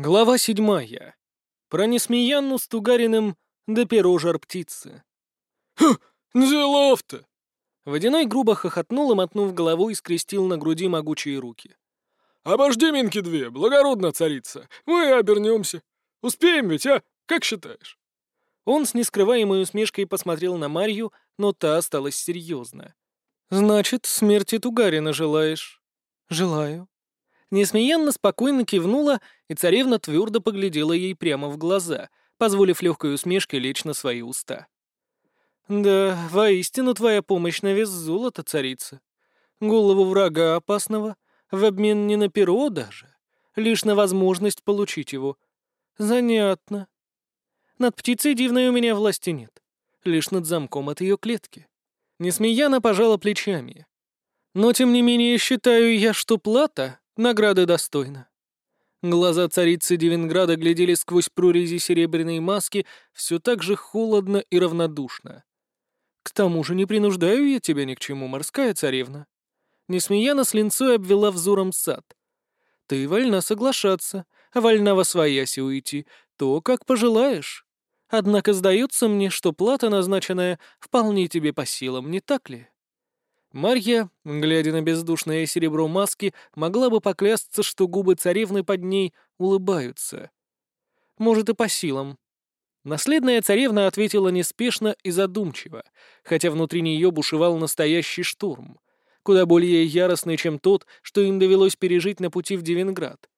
Глава седьмая. Про Несмеянну с Тугариным до перо жар-птицы. «Ха! Делов-то!» Водяной грубо хохотнул и, мотнув головой, скрестил на груди могучие руки. «Обожди минки две, благородная царица, мы обернемся. Успеем ведь, а? Как считаешь?» Он с нескрываемой усмешкой посмотрел на Марью, но та осталась серьезна. «Значит, смерти Тугарина желаешь?» «Желаю», Несмеянно спокойно кивнула, и царевна твердо поглядела ей прямо в глаза, позволив легкой усмешке лечь на свои уста. «Да, воистину твоя помощь на вес золота, царица. Голову врага опасного в обмен не на перо даже, лишь на возможность получить его. Занятно. Над птицей дивной у меня власти нет, лишь над замком от ее клетки». Несмеяна пожала плечами. «Но, тем не менее, считаю я, что плата Награды достойна. Глаза царицы Девинграда глядели сквозь прорези серебряной маски все так же холодно и равнодушно. «К тому же не принуждаю я тебя ни к чему, морская царевна». Несмеяна с линцой обвела взором сад. «Ты вольна соглашаться, вольна во свояси уйти, то, как пожелаешь. Однако сдается мне, что плата, назначенная, вполне тебе по силам, не так ли?» Марья, глядя на бездушное серебро маски, могла бы поклясться, что губы царевны под ней улыбаются. Может, и по силам. Наследная царевна ответила неспешно и задумчиво, хотя внутри нее бушевал настоящий штурм, куда более яростный, чем тот, что им довелось пережить на пути в Девинград.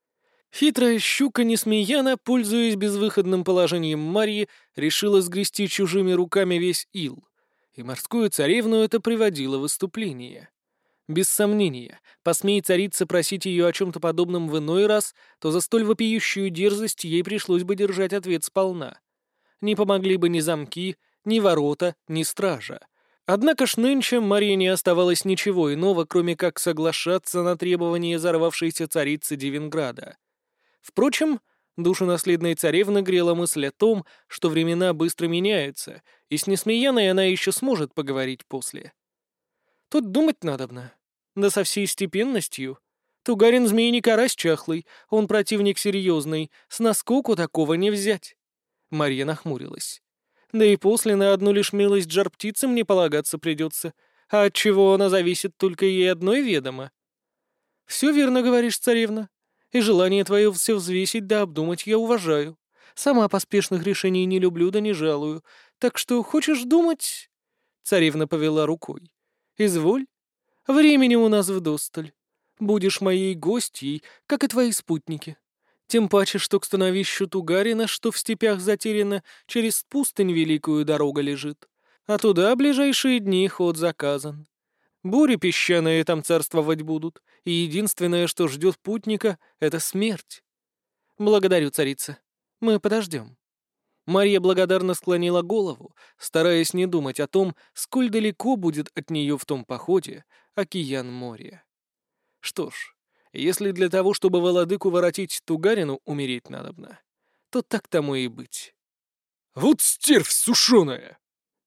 Хитрая щука Несмеяна, пользуясь безвыходным положением Марьи, решила сгрести чужими руками весь ил и морскую царевну это приводило в выступление. Без сомнения, посмей царица просить ее о чем-то подобном в иной раз, то за столь вопиющую дерзость ей пришлось бы держать ответ сполна. Не помогли бы ни замки, ни ворота, ни стража. Однако ж нынче Марии не оставалось ничего иного, кроме как соглашаться на требования взорвавшейся царицы Девинграда. Впрочем, Душу наследной царевны грела мысль о том, что времена быстро меняются, и с Несмеяной она еще сможет поговорить после. Тут думать надобно. Да со всей степенностью. Тугарин змей не карась чахлый, он противник серьезный, с наскоку такого не взять. Марья нахмурилась. Да и после на одну лишь милость жар-птицы мне полагаться придется, а от чего она зависит только ей одной ведомо. «Все верно говоришь, царевна и желание твое все взвесить да обдумать я уважаю. Сама поспешных решений не люблю да не жалую. Так что хочешь думать?» Царевна повела рукой. «Изволь. Времени у нас вдосталь. Будешь моей гостьей, как и твои спутники. Тем паче, что к становищу Тугарина, что в степях затеряно, через пустынь великую дорога лежит. А туда ближайшие дни ход заказан. Бури песчаные там царствовать будут, и единственное, что ждет путника, — это смерть. Благодарю, царица. Мы подождем. Марья благодарно склонила голову, стараясь не думать о том, сколь далеко будет от нее в том походе океан моря. Что ж, если для того, чтобы Володыку воротить Тугарину, умереть надобно, то так тому и быть. «Вот стервь сушеная!»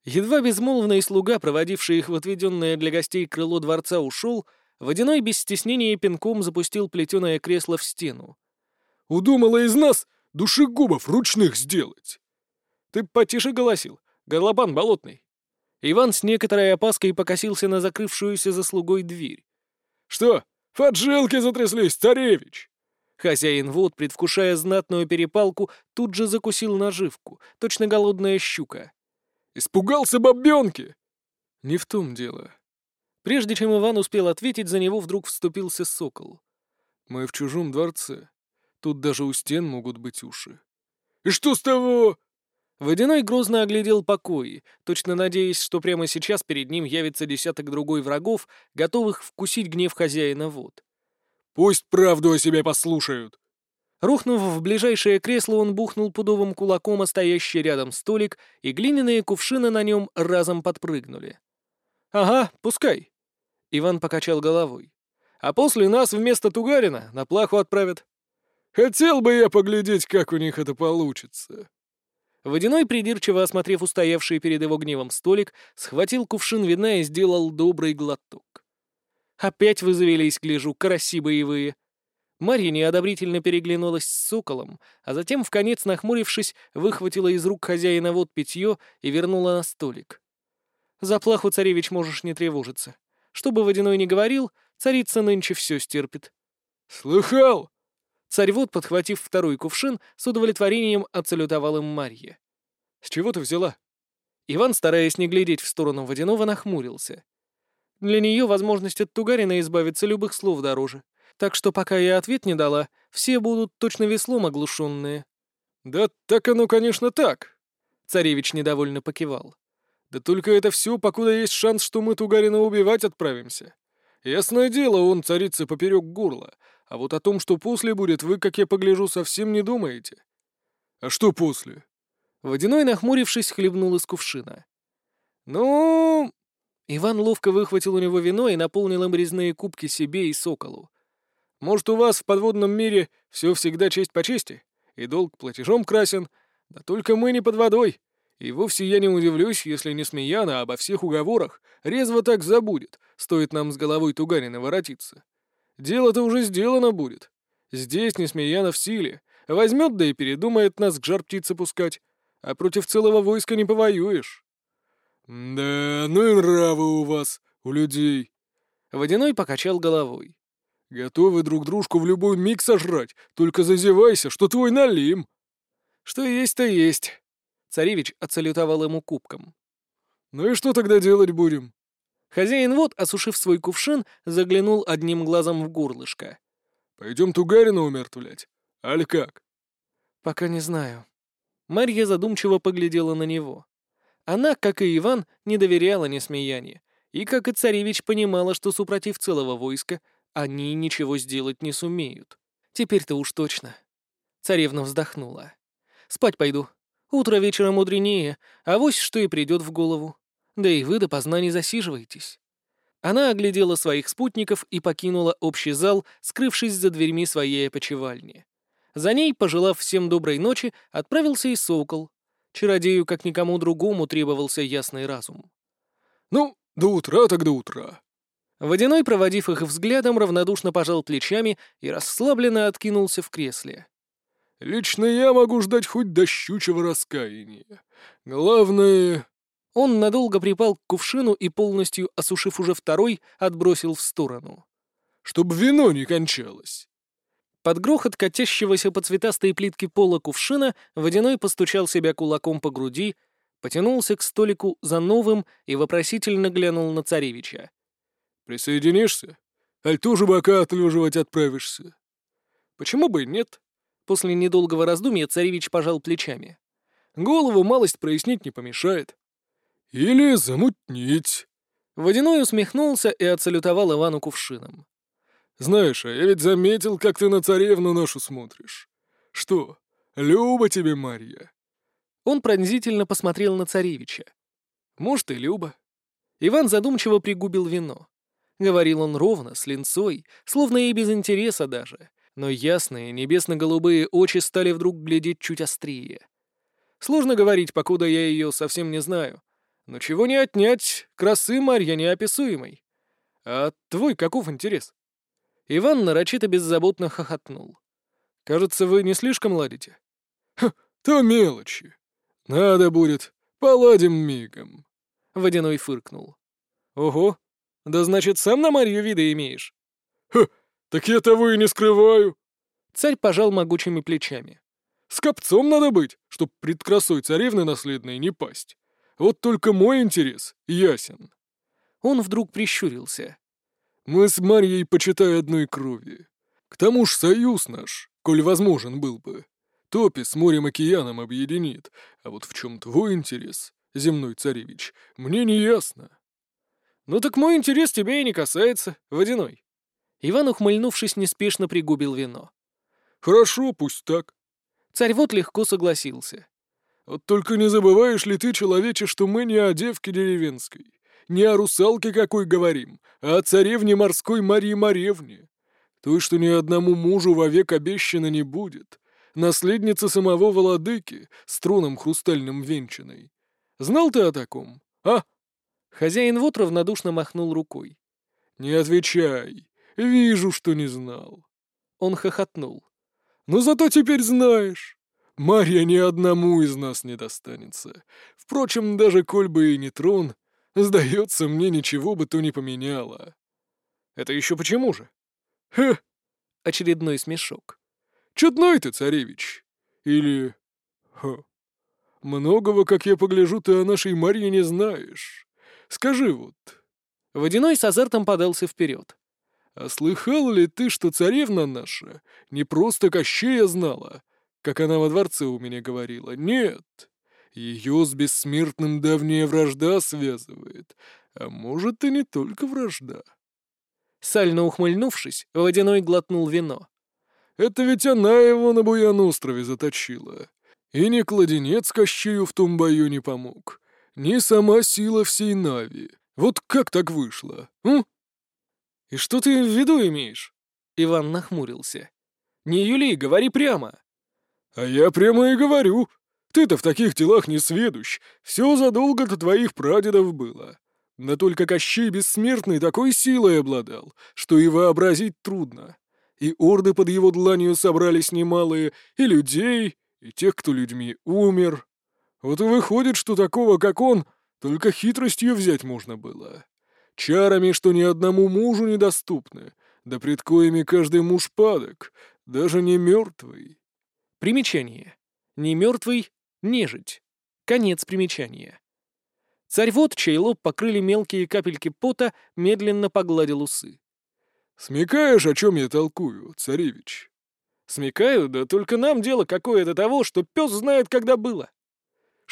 Едва безмолвный слуга, проводивший их в отведенное для гостей крыло дворца, ушел, Водяной без стеснения пинком запустил плетеное кресло в стену. «Удумала из нас душегубов ручных сделать!» «Ты потише голосил, горлопан болотный!» Иван с некоторой опаской покосился на закрывшуюся за слугой дверь. «Что, поджилки затряслись, царевич?» Хозяин вод, предвкушая знатную перепалку, тут же закусил наживку, точно голодная щука. Испугался бабенки!» «Не в том дело». Прежде чем Иван успел ответить, за него вдруг вступился сокол. «Мы в чужом дворце. Тут даже у стен могут быть уши». «И что с того?» Водяной грозно оглядел покои, точно надеясь, что прямо сейчас перед ним явится десяток другой врагов, готовых вкусить гнев хозяина вод. «Пусть правду о себе послушают. Рухнув в ближайшее кресло, он бухнул пудовым кулаком стоящий рядом столик, и глиняные кувшины на нем разом подпрыгнули. «Ага, пускай!» Иван покачал головой. «А после нас вместо Тугарина на плаху отправят». «Хотел бы я поглядеть, как у них это получится». Водяной, придирчиво осмотрев устоявший перед его гневом столик, схватил кувшин вина и сделал добрый глоток. «Опять вы завелись, гляжу, караси боевые!» Марья неодобрительно переглянулась с соколом, а затем, в конец нахмурившись, выхватила из рук хозяина вот питье и вернула на столик. «За плаху, царевич, можешь не тревожиться. Что бы Водяной ни говорил, царица нынче все стерпит». «Слыхал!» Царь-вод, подхватив второй кувшин, с удовлетворением отсалютовал им Марье. «С чего ты взяла?» Иван, стараясь не глядеть в сторону Водяного, нахмурился. Для нее возможность от Тугарина избавиться любых слов дороже. Так что пока я ответ не дала, все будут точно веслом оглушенные. «Да так оно, конечно, так!» Царевич недовольно покивал. «Да только это все, покуда есть шанс, что мы Тугарина убивать отправимся. Ясное дело, он царица поперек горла, а вот о том, что после будет, вы, как я погляжу, совсем не думаете. А что после?» Водяной, нахмурившись, хлебнул из кувшина. «Ну...» Иван ловко выхватил у него вино и наполнил им резные кубки себе и соколу. Может, у вас в подводном мире все всегда честь по чести, и долг платежом красен, да только мы не под водой. И вовсе я не удивлюсь, если не Смеяна обо всех уговорах резво так забудет, стоит нам с головой Тугарина воротиться. Дело-то уже сделано будет. Здесь Несмеяна в силе. Возьмет, да и передумает нас к жар-птице пускать. А против целого войска не повоюешь. Да, ну и нравы у вас, у людей. Водяной покачал головой. Готовы друг дружку в любой миг сожрать, только зазевайся, что твой налим. Что есть, то есть. Царевич отсалютовал ему кубком. Ну и что тогда делать будем? Хозяин вот, осушив свой кувшин, заглянул одним глазом в горлышко. Пойдем Тугарина умертвлять? Аль как? Пока не знаю. Марья задумчиво поглядела на него. Она, как и Иван, не доверяла Несмеяне, и, как и царевич, понимала, что супротив целого войска они ничего сделать не сумеют. Теперь-то уж точно. Царевна вздохнула. Спать пойду. Утро вечера мудренее, а вось что и придет в голову. Да и вы допоздна не засиживаетесь. Она оглядела своих спутников и покинула общий зал, скрывшись за дверьми своей опочивальни. За ней, пожелав всем доброй ночи, отправился и сокол. Чародею, как никому другому, требовался ясный разум. «Ну, до утра так до утра», Водяной, проводив их взглядом, равнодушно пожал плечами и расслабленно откинулся в кресле. «Лично я могу ждать хоть до щучьего раскаяния. Главное...» Он надолго припал к кувшину и, полностью осушив уже второй, отбросил в сторону. «Чтоб вино не кончалось!» Под грохот катящегося по цветастой плитке пола кувшина Водяной постучал себя кулаком по груди, потянулся к столику за новым и вопросительно глянул на царевича. Присоединишься? Аль тоже бока отлеживать отправишься?» «Почему бы и нет?» После недолгого раздумья царевич пожал плечами. «Голову малость прояснить не помешает». «Или замутнить». Водяной усмехнулся и отсалютовал Ивану кувшином. «Знаешь, а я ведь заметил, как ты на царевну нашу смотришь. Что, Люба тебе, Марья?» Он пронзительно посмотрел на царевича. «Может, и Люба». Иван задумчиво пригубил вино. Говорил он ровно, с линцой, словно и без интереса даже, но ясные небесно-голубые очи стали вдруг глядеть чуть острее. Сложно говорить, покуда я ее совсем не знаю. Но чего не отнять, красы Марья неописуемой. А твой каков интерес? Иван нарочито беззаботно хохотнул. Кажется, вы не слишком ладите. Ха, то мелочи. Надо будет, поладим мигом. Водяной фыркнул. Ого, да значит, сам на Марью виды имеешь? Ха, так я того и не скрываю. Царь пожал могучими плечами. С копцом надо быть, чтоб пред красой царевны наследной не пасть. Вот только мой интерес ясен. Он вдруг прищурился. Мы с Марьей, почитай, одной крови. К тому ж союз наш, коль возможен был бы. Топи с морем-океаном объединит, а вот в чем твой интерес, земной царевич, мне не ясно. «Ну так мой интерес тебя и не касается, водяной». Иван, ухмыльнувшись, неспешно пригубил вино. «Хорошо, пусть так». Царь вот легко согласился. «Вот только не забываешь ли ты, человече, что мы не о девке деревенской, не о русалке какой говорим, а о царевне морской Марье Маревне, той, что ни одному мужу вовек обещано не будет, наследница самого владыки, с троном хрустальным венчанной. Знал ты о таком, а?» Хозяин вот равнодушно махнул рукой. «Не отвечай. Вижу, что не знал». Он хохотнул. «Но зато теперь знаешь. Марья ни одному из нас не достанется. Впрочем, даже коль бы и не трон, сдается мне, ничего бы то не поменяло». «Это еще почему же?» «Хе!» — очередной смешок. «Чудной ты, царевич! Или... Ха. Многого, как я погляжу, ты о нашей Марье не знаешь. Скажи вот...» Водяной с азартом подался вперед. «А слыхал ли ты, что царевна наша не просто Кощея знала, как она во дворце у меня говорила? Нет, ее с бессмертным давняя вражда связывает, а может и не только вражда». Сально ухмыльнувшись, Водяной глотнул вино. «Это ведь она его на Буян-острове заточила. И ни кладенец Кощею в том бою не помог, ни сама сила всей Нави. Вот как так вышло, м?» «И что ты в виду имеешь?» Иван нахмурился. «Не Юли, говори прямо». «А я прямо и говорю. Ты-то в таких делах не сведущ. Все задолго до твоих прадедов было. Да только Кощей Бессмертный такой силой обладал, что и вообразить трудно. И орды под его дланью собрались немалые, и людей, и тех, кто людьми умер. Вот и выходит, что такого, как он, только хитростью взять можно было. Чарами, что ни одному мужу недоступны, да пред коими каждый муж падок, даже не мертвый. Примечание. Не мертвый — нежить. Конец примечания. Царь-вод, чей лоб покрыли мелкие капельки пота, медленно погладил усы. «Смекаешь, о чем я толкую, царевич?» «Смекаю, да только нам дело какое-то того, что пес знает, когда было».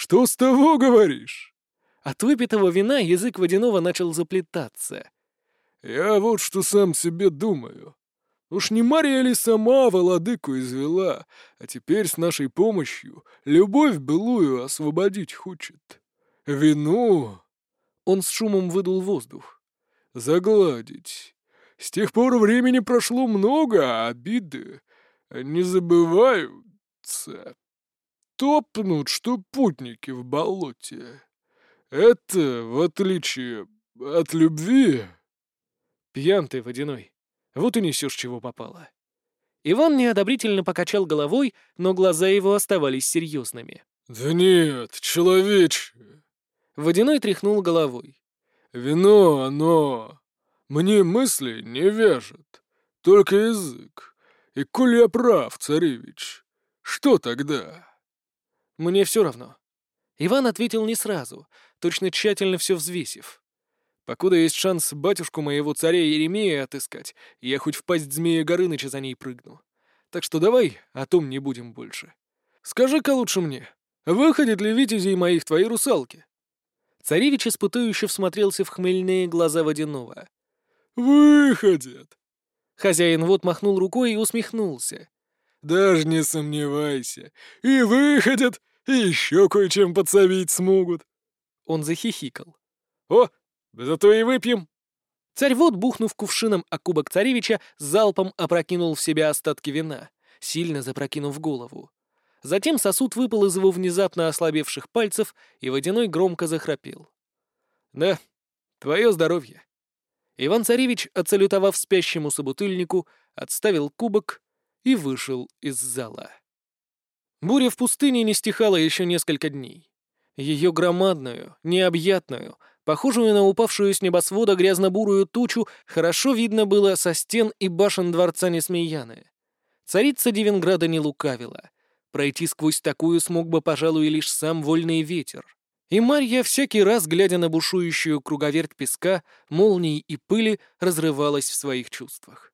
«Что с того говоришь?» От выпитого вина язык водяного начал заплетаться. «Я вот что сам себе думаю. Уж не Мария ли сама Володыку извела, а теперь с нашей помощью любовь былую освободить хочет?» Вину. Он с шумом выдул воздух. Загладить. С тех пор времени прошло много, а обиды не забываются. Топнут, что путники в болоте. Это, в отличие от любви... Пьян ты, водяной. Вот и несешь, чего попало. Иван неодобрительно покачал головой, но глаза его оставались серьезными. «Да нет, человече, Водяной тряхнул головой. «Вино, оно... Мне мысли не вяжет. Только язык. И коль я прав, царевич, что тогда?» «Мне все равно». Иван ответил не сразу, точно тщательно все взвесив. «Покуда есть шанс батюшку моего царя Еремея отыскать, я хоть в пасть змея Горыныча за ней прыгну. Так что давай о том не будем больше. Скажи-ка лучше мне, выходит ли витязей моих твои русалки?» Царевич испытующе всмотрелся в хмельные глаза водяного. «Выходят!» Хозяин вот махнул рукой и усмехнулся. «Даже не сомневайся. И выходят, и еще кое-чем подсобить смогут». Он захихикал. «О, зато и выпьем!» Царь вот, бухнув кувшином о кубок царевича, залпом опрокинул в себя остатки вина, сильно запрокинув голову. Затем сосуд выпал из его внезапно ослабевших пальцев, и водяной громко захрапел. «Да, твое здоровье». Иван-царевич, отсалютовав спящему собутыльнику, отставил кубок и вышел из зала. Буря в пустыне не стихала еще несколько дней. Ее громадную, необъятную, похожую на упавшую с небосвода грязно-бурую тучу, хорошо видно было со стен и башен дворца Несмеяны. Царица Девинграда не лукавила — Пройти сквозь такую смог бы, пожалуй, лишь сам вольный ветер. И Марья, всякий раз, глядя на бушующую круговерть песка, молний и пыли, разрывалась в своих чувствах.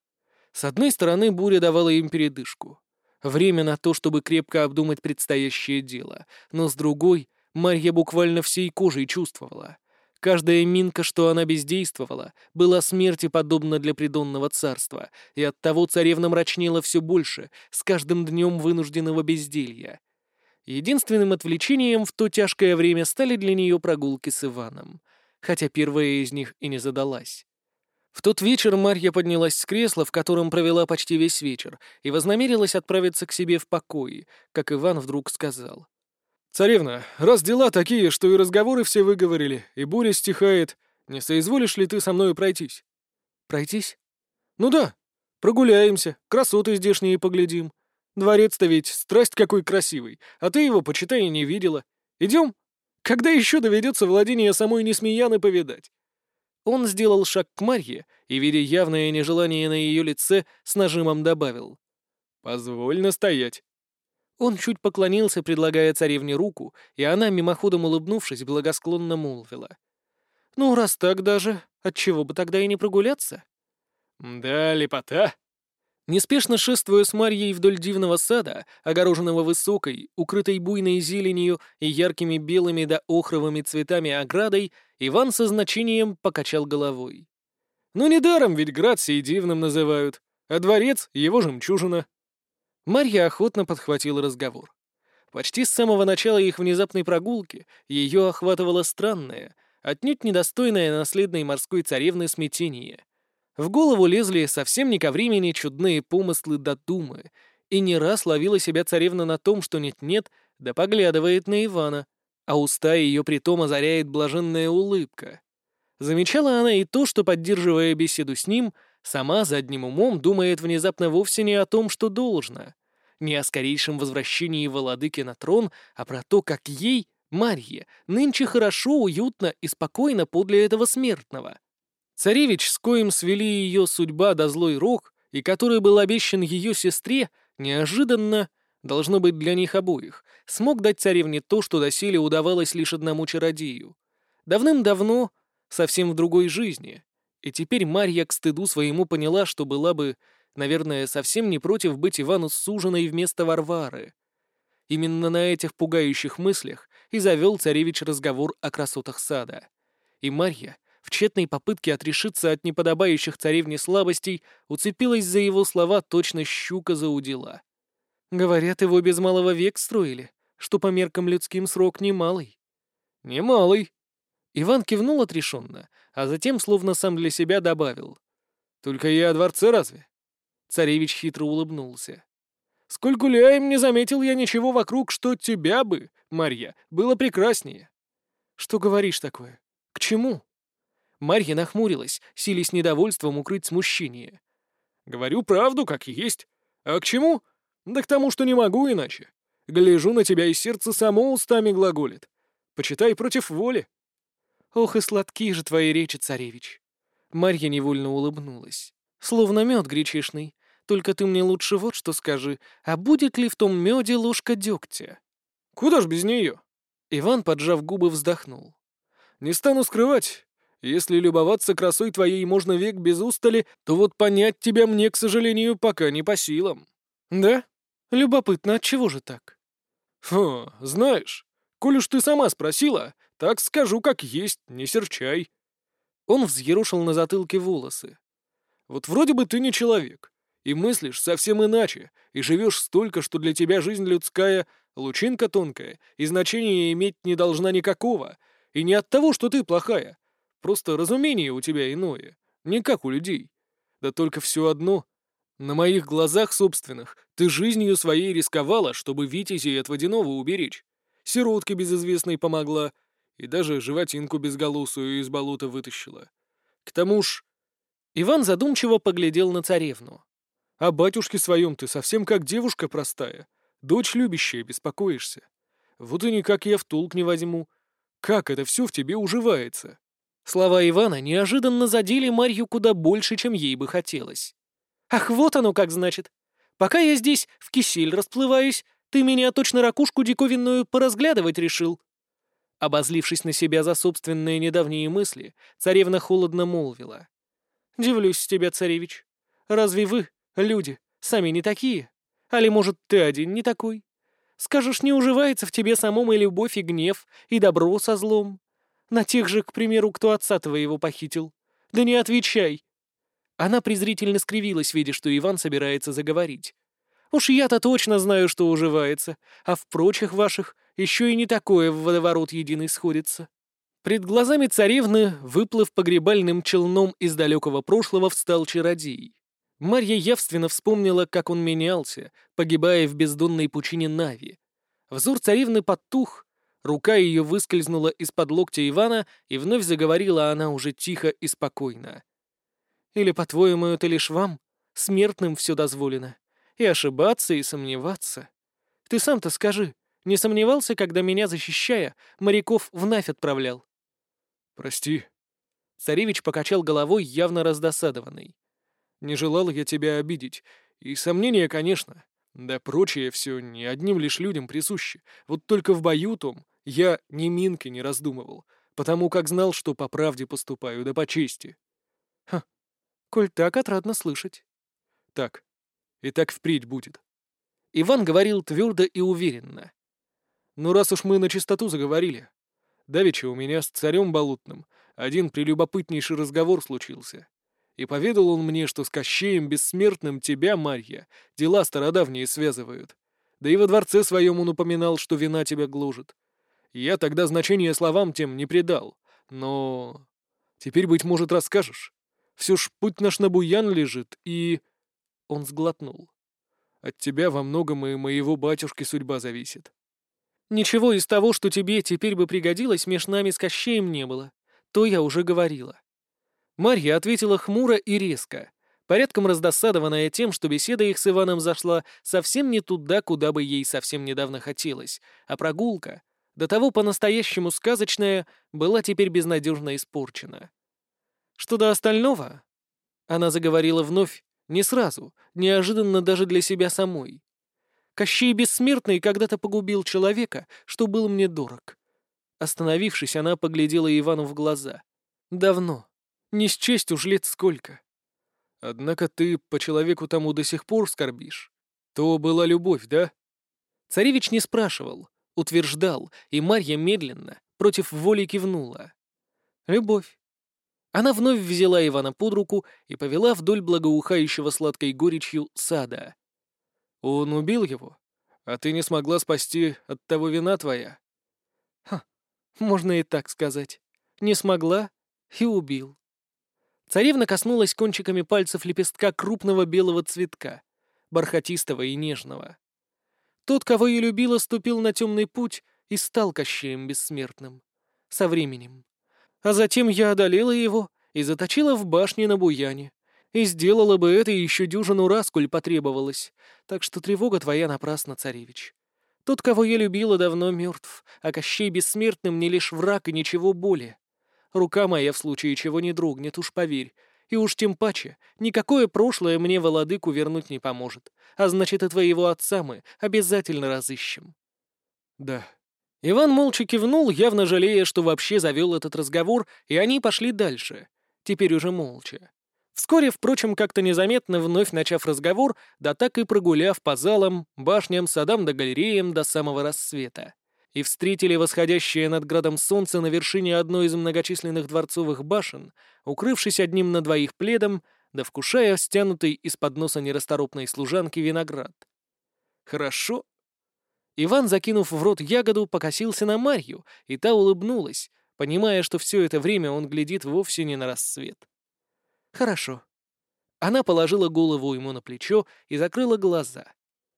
С одной стороны, буря давала им передышку. Время на то, чтобы крепко обдумать предстоящее дело. Но с другой, Марья буквально всей кожей чувствовала. Каждая минка, что она бездействовала, была смерти подобна для придонного царства, и оттого царевна мрачнела все больше, с каждым днем вынужденного безделья. Единственным отвлечением в то тяжкое время стали для нее прогулки с Иваном, хотя первая из них и не задалась. В тот вечер Марья поднялась с кресла, в котором провела почти весь вечер, и вознамерилась отправиться к себе в покое, как Иван вдруг сказал. «Царевна, раз дела такие, что и разговоры все выговорили, и буря стихает, не соизволишь ли ты со мною пройтись?» «Пройтись?» «Ну да. Прогуляемся, красоты здешние поглядим. Дворец-то ведь страсть какой красивый, а ты его, почитай, не видела. Идем? Когда еще доведется владение самой Несмеяны повидать?» Он сделал шаг к Марье и, видя явное нежелание на ее лице, с нажимом добавил. «Позволь настоять». Он чуть поклонился, предлагая царевне руку, и она, мимоходом улыбнувшись, благосклонно молвила. «Ну, раз так даже, отчего бы тогда и не прогуляться?» «Да, лепота!» Неспешно шествуя с Марьей вдоль дивного сада, огороженного высокой, укрытой буйной зеленью и яркими белыми да охровыми цветами оградой, Иван со значением покачал головой. «Ну недаром ведь град сей дивным называют, а дворец — его жемчужина». Марья охотно подхватила разговор. Почти с самого начала их внезапной прогулки ее охватывало странное, отнюдь недостойное наследной морской царевны смятение. В голову лезли совсем не ко времени чудные помыслы до думы, и не раз ловила себя царевна на том, что нет-нет, да поглядывает на Ивана, а уста ее притом озаряет блаженная улыбка. Замечала она и то, что, поддерживая беседу с ним, сама задним умом думает внезапно вовсе не о том, что должно, не о скорейшем возвращении Володыки на трон, а про то, как ей, Марье, нынче хорошо, уютно и спокойно подле этого смертного — Царевич, с коим свели ее судьба до злой рок, и который был обещан ее сестре, неожиданно, должно быть для них обоих, смог дать царевне то, что доселе удавалось лишь одному чародею. Давным-давно, совсем в другой жизни. И теперь Марья к стыду своему поняла, что была бы, наверное, совсем не против быть Ивану суженой вместо Варвары. Именно на этих пугающих мыслях и завел царевич разговор о красотах сада. И Марья, в тщетной попытке отрешиться от неподобающих царевне слабостей, уцепилась за его слова точно щука за удила. Говорят, его без малого век строили, что по меркам людским срок немалый. Немалый. Иван кивнул отрешенно, а затем словно сам для себя добавил. Только я о дворце разве? Царевич хитро улыбнулся. Сколь гуляем, не заметил я ничего вокруг, что тебя бы, Марья, было прекраснее. Что говоришь такое? К чему? Марья нахмурилась, силясь недовольством укрыть смущение. «Говорю правду, как есть. А к чему? Да к тому, что не могу иначе. Гляжу на тебя, и сердце само устами глаголит. Почитай против воли». «Ох и сладкие же твои речи, царевич!» Марья невольно улыбнулась. «Словно мед гречишный. Только ты мне лучше вот что скажи, а будет ли в том меде ложка дегтя?» «Куда ж без нее?» Иван, поджав губы, вздохнул. «Не стану скрывать, если любоваться красой твоей можно век без устали, то вот понять тебя мне, к сожалению, пока не по силам». «Да? Любопытно, от чего же так?» «Фу, знаешь, коль уж ты сама спросила, так скажу, как есть, не серчай». Он взъерушил на затылке волосы. «Вот вроде бы ты не человек, и мыслишь совсем иначе, и живешь столько, что для тебя жизнь людская — лучинка тонкая, и значения иметь не должна никакого, и не от того, что ты плохая, Просто разумение у тебя иное, не как у людей. Да только все одно. На моих глазах собственных ты жизнью своей рисковала, чтобы Витязей от водяного уберечь. Сиротке безызвестной помогла, и даже животинку безголосую из болота вытащила. К тому ж... Иван задумчиво поглядел на царевну. «О батюшке своем ты совсем как девушка простая, дочь любящая, беспокоишься. Вот и никак я в толк не возьму. Как это все в тебе уживается?» Слова Ивана неожиданно задели Марью куда больше, чем ей бы хотелось. «Ах, вот оно как значит! Пока я здесь в кисель расплываюсь, ты меня точно ракушку диковинную поразглядывать решил!» Обозлившись на себя за собственные недавние мысли, царевна холодно молвила. «Дивлюсь тебя, царевич. Разве вы, люди, сами не такие? Али, может, ты один не такой? Скажешь, не уживается в тебе самом и любовь, и гнев, и добро со злом? На тех же, к примеру, кто отца твоего похитил. Да не отвечай!» Она презрительно скривилась, видя, что Иван собирается заговорить. «Уж я-то точно знаю, что уживается, а в прочих ваших еще и не такое в водоворот единый сходится». Пред глазами царевны, выплыв погребальным челном из далекого прошлого, встал чародей. Марья явственно вспомнила, как он менялся, погибая в бездонной пучине Нави. Взор царевны потух, Рука ее выскользнула из-под локтя Ивана, и вновь заговорила она уже тихо и спокойно. «Или, по-твоему, это лишь вам, смертным все дозволено. И ошибаться, и сомневаться. Ты сам-то скажи, не сомневался, когда меня, защищая, моряков в Навь отправлял?» «Прости». Царевич покачал головой, явно раздосадованный. «Не желал я тебя обидеть. И сомнения, конечно. Да прочее все не одним лишь людям присуще. Вот только в бою том я ни минки не раздумывал, потому как знал, что по правде поступаю, да по чести. Ха, коль так, отрадно слышать. Так, и так впредь будет. Иван говорил твердо и уверенно. Ну, раз уж мы на чистоту заговорили. Давеча у меня с царем болотным один прелюбопытнейший разговор случился. И поведал он мне, что с Кощеем Бессмертным тебя, Марья, дела стародавние связывают. Да и во дворце своем он упоминал, что вина тебя гложет. Я тогда значения словам тем не придал. Но... Теперь, быть может, расскажешь. Все ж путь наш на буян лежит, и... Он сглотнул. От тебя во многом и моего батюшки судьба зависит. Ничего из того, что тебе теперь бы пригодилось, меж нами с Кощеем не было. То я уже говорила. Марья ответила хмуро и резко, порядком раздосадованная тем, что беседа их с Иваном зашла совсем не туда, куда бы ей совсем недавно хотелось, а прогулка, до того по-настоящему сказочная, была теперь безнадежно испорчена. Что до остального? Она заговорила вновь, не сразу, неожиданно даже для себя самой. Кощей Бессмертный когда-то погубил человека, что был мне дорог. Остановившись, она поглядела Ивану в глаза. Давно. Не счесть уж лет сколько. Однако ты по человеку тому до сих пор скорбишь. То была любовь, да? Царевич не спрашивал, утверждал, и Марья медленно, против воли кивнула. Любовь. Она вновь взяла Ивана под руку и повела вдоль благоухающего сладкой горечью сада. Он убил его, а ты не смогла спасти от того вина твоя. Ха, можно и так сказать. Не смогла и убил. Царевна коснулась кончиками пальцев лепестка крупного белого цветка, бархатистого и нежного. Тот, кого я любила, ступил на темный путь и стал Кощеем Бессмертным. Со временем. А затем я одолела его и заточила в башне на Буяне. И сделала бы это еще дюжину раз, коль потребовалось. Так что тревога твоя напрасна, царевич. Тот, кого я любила, давно мертв, а Кощей Бессмертным не лишь враг и ничего более. Рука моя в случае чего не дрогнет, уж поверь. И уж тем паче, никакое прошлое мне Володыку вернуть не поможет. А значит, и твоего отца мы обязательно разыщем. Да. Иван молча кивнул, явно жалея, что вообще завел этот разговор, и они пошли дальше. Теперь уже молча. Вскоре, впрочем, как-то незаметно вновь начав разговор, да так и прогуляв по залам, башням, садам да галереям до самого рассвета. И встретили восходящее над градом солнце на вершине одной из многочисленных дворцовых башен, укрывшись одним на двоих пледом, да вкушая стянутый из-под носа нерасторопной служанки виноград. «Хорошо». Иван, закинув в рот ягоду, покосился на Марью, и та улыбнулась, понимая, что все это время он глядит вовсе не на рассвет. «Хорошо». Она положила голову ему на плечо и закрыла глаза.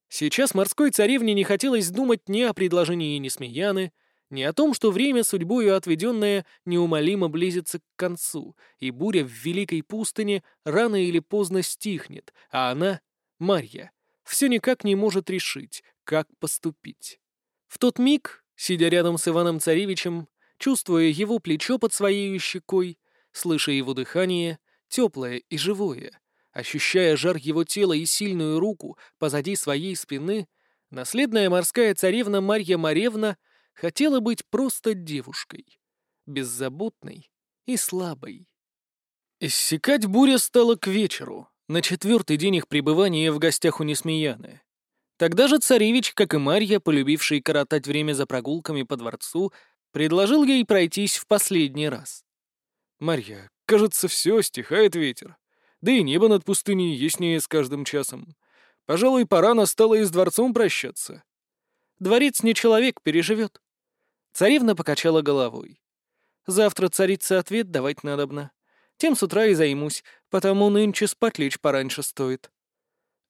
Сейчас морской царевне не хотелось думать ни о предложении Несмеяны, ни о том, что время, судьбою отведенное, неумолимо близится к концу, и буря в великой пустыне рано или поздно стихнет, а она, Марья, все никак не может решить, как поступить. В тот миг, сидя рядом с Иваном Царевичем, чувствуя его плечо под своей щекой, слыша его дыхание, теплое и живое. Ощущая жар его тела и сильную руку позади своей спины, наследная морская царевна Марья Маревна хотела быть просто девушкой, беззаботной и слабой. Иссякать буря стала к вечеру, на четвертый день их пребывания в гостях у Несмеяны. Тогда же царевич, как и Марья, полюбивший коротать время за прогулками по дворцу, предложил ей пройтись в последний раз. «Марья, Кажется, все, стихает ветер. Да и небо над пустыней яснее с каждым часом. Пожалуй, пора настало и с дворцом прощаться. Дворец не человек, переживет. Царевна покачала головой. Завтра царице ответ давать надобно. Тем с утра и займусь, потому нынче спать лечь пораньше стоит.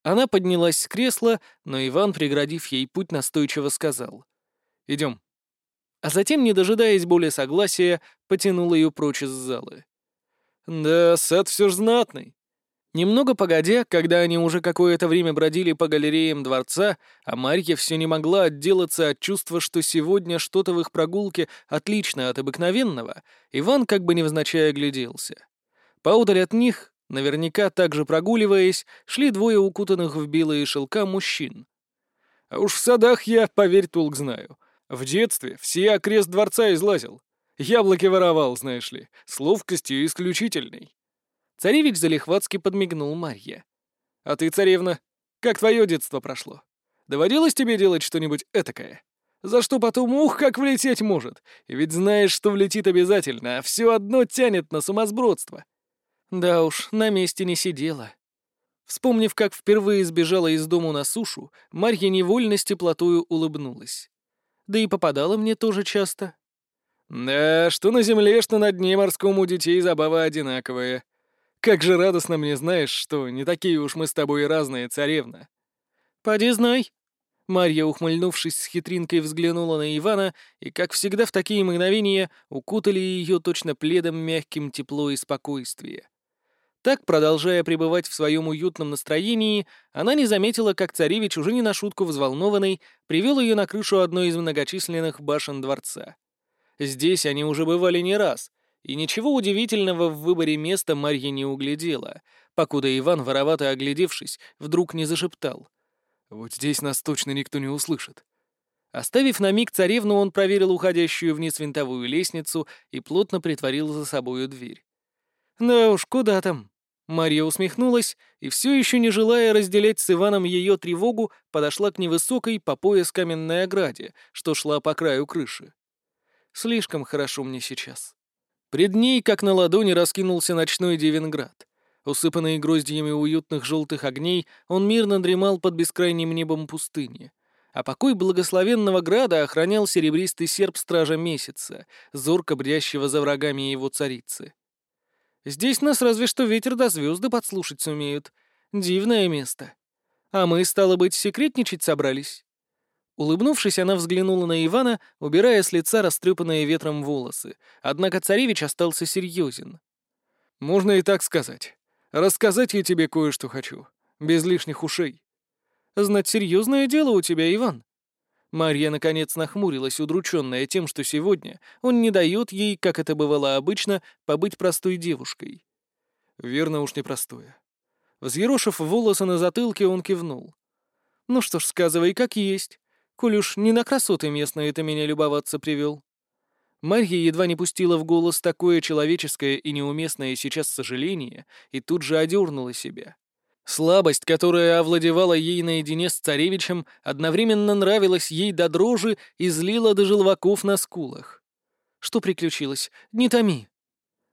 Она поднялась с кресла, но Иван, преградив ей путь, настойчиво сказал. «Идем». А затем, не дожидаясь более согласия, потянул ее прочь из залы. Да, сад все ж знатный. Немного погодя, когда они уже какое-то время бродили по галереям дворца, а Марья все не могла отделаться от чувства, что сегодня что-то в их прогулке отлично от обыкновенного, Иван как бы невзначай огляделся. Поудаль от них, наверняка также прогуливаясь, шли двое укутанных в белые шелка мужчин. А уж в садах я, поверь, толк знаю. В детстве все окрест дворца излазил. Яблоки воровал, знаешь ли, с ловкостью исключительной. Царевич залихватски подмигнул Марье. «А ты, царевна, как твое детство прошло? Доводилось тебе делать что-нибудь этакое? За что потом ух, как влететь может? Ведь знаешь, что влетит обязательно, а все одно тянет на сумасбродство». Да уж, на месте не сидела. Вспомнив, как впервые сбежала из дому на сушу, Марья невольно с теплотою улыбнулась. Да и попадала мне тоже часто. «Да, что на земле, что на дне морском у детей забава одинаковая», как же радостно мне знаешь, что не такие уж мы с тобой разные, царевна. Поди знай. Марья, ухмыльнувшись с хитринкой, взглянула на Ивана, и, как всегда в такие мгновения, укутали ее точно пледом мягким тепло и спокойствие. Так, продолжая пребывать в своем уютном настроении, она не заметила, как царевич, уже не на шутку взволнованный, привел ее на крышу одной из многочисленных башен дворца. Здесь они уже бывали не раз, и ничего удивительного в выборе места Марья не углядела, покуда Иван, воровато оглядевшись, вдруг не зашептал. «Вот здесь нас точно никто не услышит». Оставив на миг царевну, он проверил уходящую вниз винтовую лестницу и плотно притворил за собою дверь. «Да уж, куда там?» Марья усмехнулась и, все еще не желая разделять с Иваном ее тревогу, подошла к невысокой по пояс каменной ограде, что шла по краю крыши. «Слишком хорошо мне сейчас». Пред ней, как на ладони, раскинулся ночной Девинград. Усыпанный гроздьями уютных желтых огней, он мирно дремал под бескрайним небом пустыни. А покой благословенного града охранял серебристый серп стража месяца, зорко брящего за врагами его царицы. Здесь нас разве что ветер до звезды подслушать сумеют. Дивное место. А мы, стало быть, секретничать собрались. Улыбнувшись, она взглянула на Ивана, убирая с лица растрепанные ветром волосы. Однако царевич остался серьезен. «Можно и так сказать. Рассказать я тебе кое-что хочу. Без лишних ушей». «Знать серьезное дело у тебя, Иван». Марья, наконец, нахмурилась, удрученная тем, что сегодня он не дает ей, как это бывало обычно, побыть простой девушкой. Верно уж непростое. Взъерошив волосы на затылке, он кивнул. «Ну что ж, сказывай, как есть коль уж не на красоты местные ты меня любоваться привел. Марья едва не пустила в голос такое человеческое и неуместное сейчас сожаление, и тут же одернула себя. Слабость, которая овладевала ей наедине с царевичем, одновременно нравилась ей до дрожи и злила до желваков на скулах. Что приключилось? Не томи.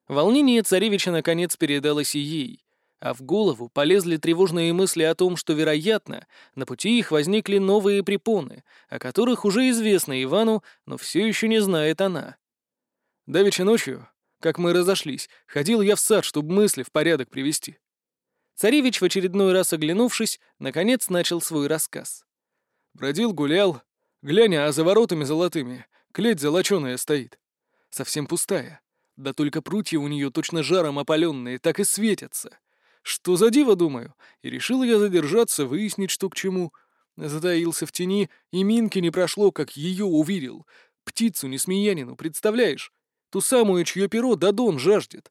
Волнение царевича наконец передалось и ей, а в голову полезли тревожные мысли о том, что, вероятно, на пути их возникли новые препоны, о которых уже известно Ивану, но все еще не знает она. Давеча ночью, как мы разошлись, ходил я в сад, чтобы мысли в порядок привести. Царевич, в очередной раз оглянувшись, наконец начал свой рассказ. Бродил, гулял, гляня, а за воротами золотыми клеть золоченая стоит. Совсем пустая. Да только прутья у нее точно жаром опаленные, так и светятся. Что за диво, думаю? И решил я задержаться, выяснить, что к чему. Затаился в тени, и Минки не прошло, как ее увидел. Птицу несмеянину, представляешь? Ту самую, чье перо Дадон жаждет.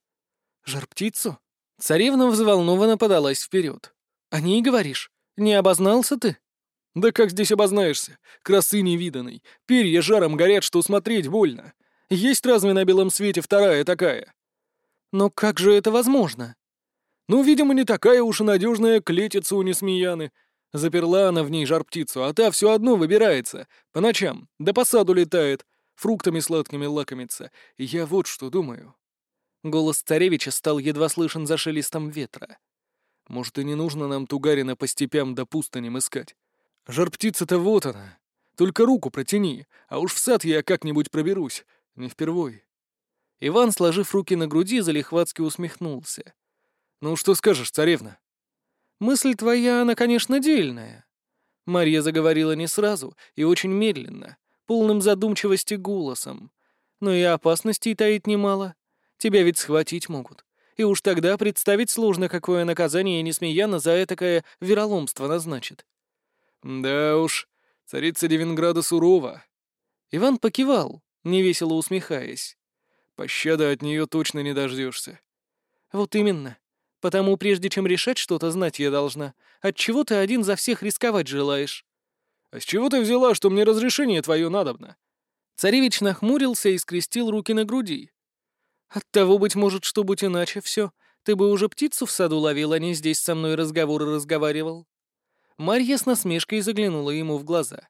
Жар-птицу? Царевна взволнованно подалась вперед. О ней говоришь? Не обознался ты? Да как здесь обознаешься? Красы невиданной. Перья жаром горят, что смотреть больно. Есть разве на белом свете вторая такая? Но как же это возможно? Ну, видимо, не такая уж и надежная клетица у Несмеяны. Заперла она в ней жар-птицу, а та все одно выбирается. По ночам, да по саду летает, фруктами сладкими лакомится. Я вот что думаю. Голос царевича стал едва слышен за шелестом ветра. Может, и не нужно нам Тугарина по степям да пустыням искать. Жар-птица-то вот она. Только руку протяни, а уж в сад я как-нибудь проберусь. Не впервой. Иван, сложив руки на груди, залихватски усмехнулся. «Ну, что скажешь, царевна?» «Мысль твоя, она, конечно, дельная». Марья заговорила не сразу и очень медленно, полным задумчивости голосом. «Но и опасностей таит немало. Тебя ведь схватить могут. и уж тогда представить сложно, какое наказание Несмеяна за этакое вероломство назначит. Да уж, царица Девинграда сурова. Иван покивал, невесело усмехаясь. Пощады от нее точно не дождешься. Вот именно. Потому прежде чем решать что-то, знать я должна. Отчего ты один за всех рисковать желаешь? А с чего ты взяла, что мне разрешение твое надобно? Царевич нахмурился и скрестил руки на груди. Оттого, быть может, что будь иначе все. Ты бы уже птицу в саду ловил, а не здесь со мной разговоры разговаривал. Марья с насмешкой заглянула ему в глаза.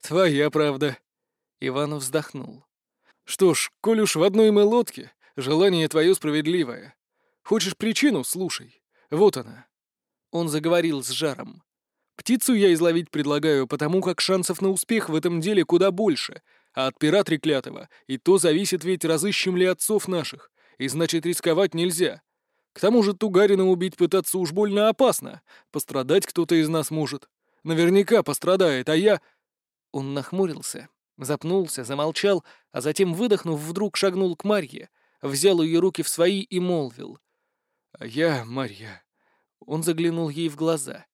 «Твоя правда». Иван вздохнул. «Что ж, коль уж в одной мы лодке, желание твое справедливое. Хочешь причину — слушай. Вот она». Он заговорил с жаром. «Птицу я изловить предлагаю, потому как шансов на успех в этом деле куда больше, а от пера треклятого и то зависит ведь, разыщем ли отцов наших, и значит рисковать нельзя. К тому же Тугарина убить пытаться уж больно опасно, пострадать кто-то из нас может. Наверняка пострадает, а я...» Он нахмурился, запнулся, замолчал, а затем, выдохнув, вдруг шагнул к Марье, взял ее руки в свои и молвил. «А я, Марья...» Он заглянул ей в глаза.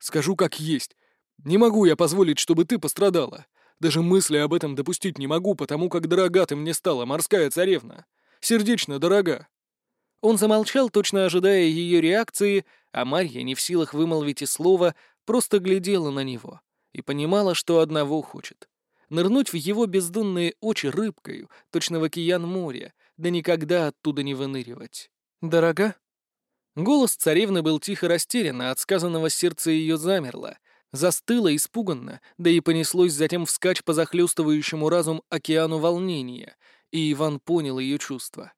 «Скажу как есть. Не могу я позволить, чтобы ты пострадала. Даже мысли об этом допустить не могу, потому как дорога ты мне стала, морская царевна. Сердечно дорога». Он замолчал, точно ожидая ее реакции, а Марья, не в силах вымолвить и слова, просто глядела на него и понимала, что одного хочет. Нырнуть в его бездонные очи рыбкою, точно в океан моря, да никогда оттуда не выныривать. «Дорога?» Голос царевны был тихо растерян, а от сказанного сердце ее замерло, Застыло испуганно, да и понеслось затем вскачь по захлестывающему разум океану волнения, и Иван понял ее чувства.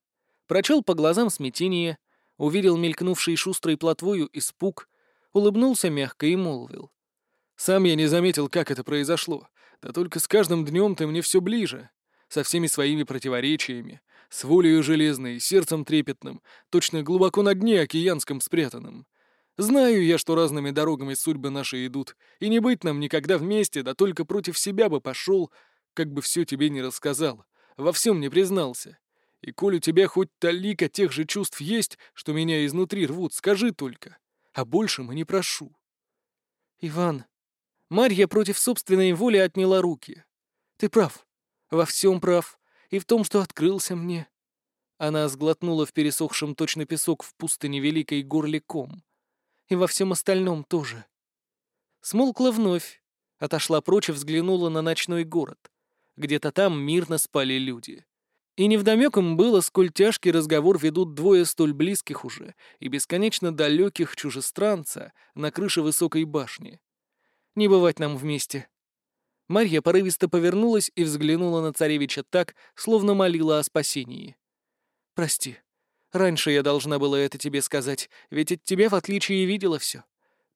Прочел по глазам смятение, увидел мелькнувший шустрой плотвою испуг, улыбнулся мягко и молвил. «Сам я не заметил, как это произошло, да только с каждым днем ты мне все ближе, со всеми своими противоречиями, с волею железной, сердцем трепетным, точно глубоко на дне океанском спрятанным. Знаю я, что разными дорогами судьбы наши идут, и не быть нам никогда вместе, да только против себя бы пошел, как бы все тебе не рассказал, во всем не признался. И коль у тебя хоть талика тех же чувств есть, что меня изнутри рвут, скажи только, а больше мы не прошу. Иван, Марья против собственной воли отняла руки. Ты прав, во всем прав, и в том, что открылся мне. Она сглотнула в пересохшем точно песок в пустыне великой горликом и во всем остальном тоже. Смолкла вновь, отошла прочь и взглянула на ночной город. Где-то там мирно спали люди. И невдомёк им было, сколь тяжкий разговор ведут двое столь близких уже и бесконечно далеких чужестранца на крыше высокой башни. Не бывать нам вместе. Марья порывисто повернулась и взглянула на царевича так, словно молила о спасении. «Прости», Раньше я должна была это тебе сказать, ведь от тебя, в отличие, видела все.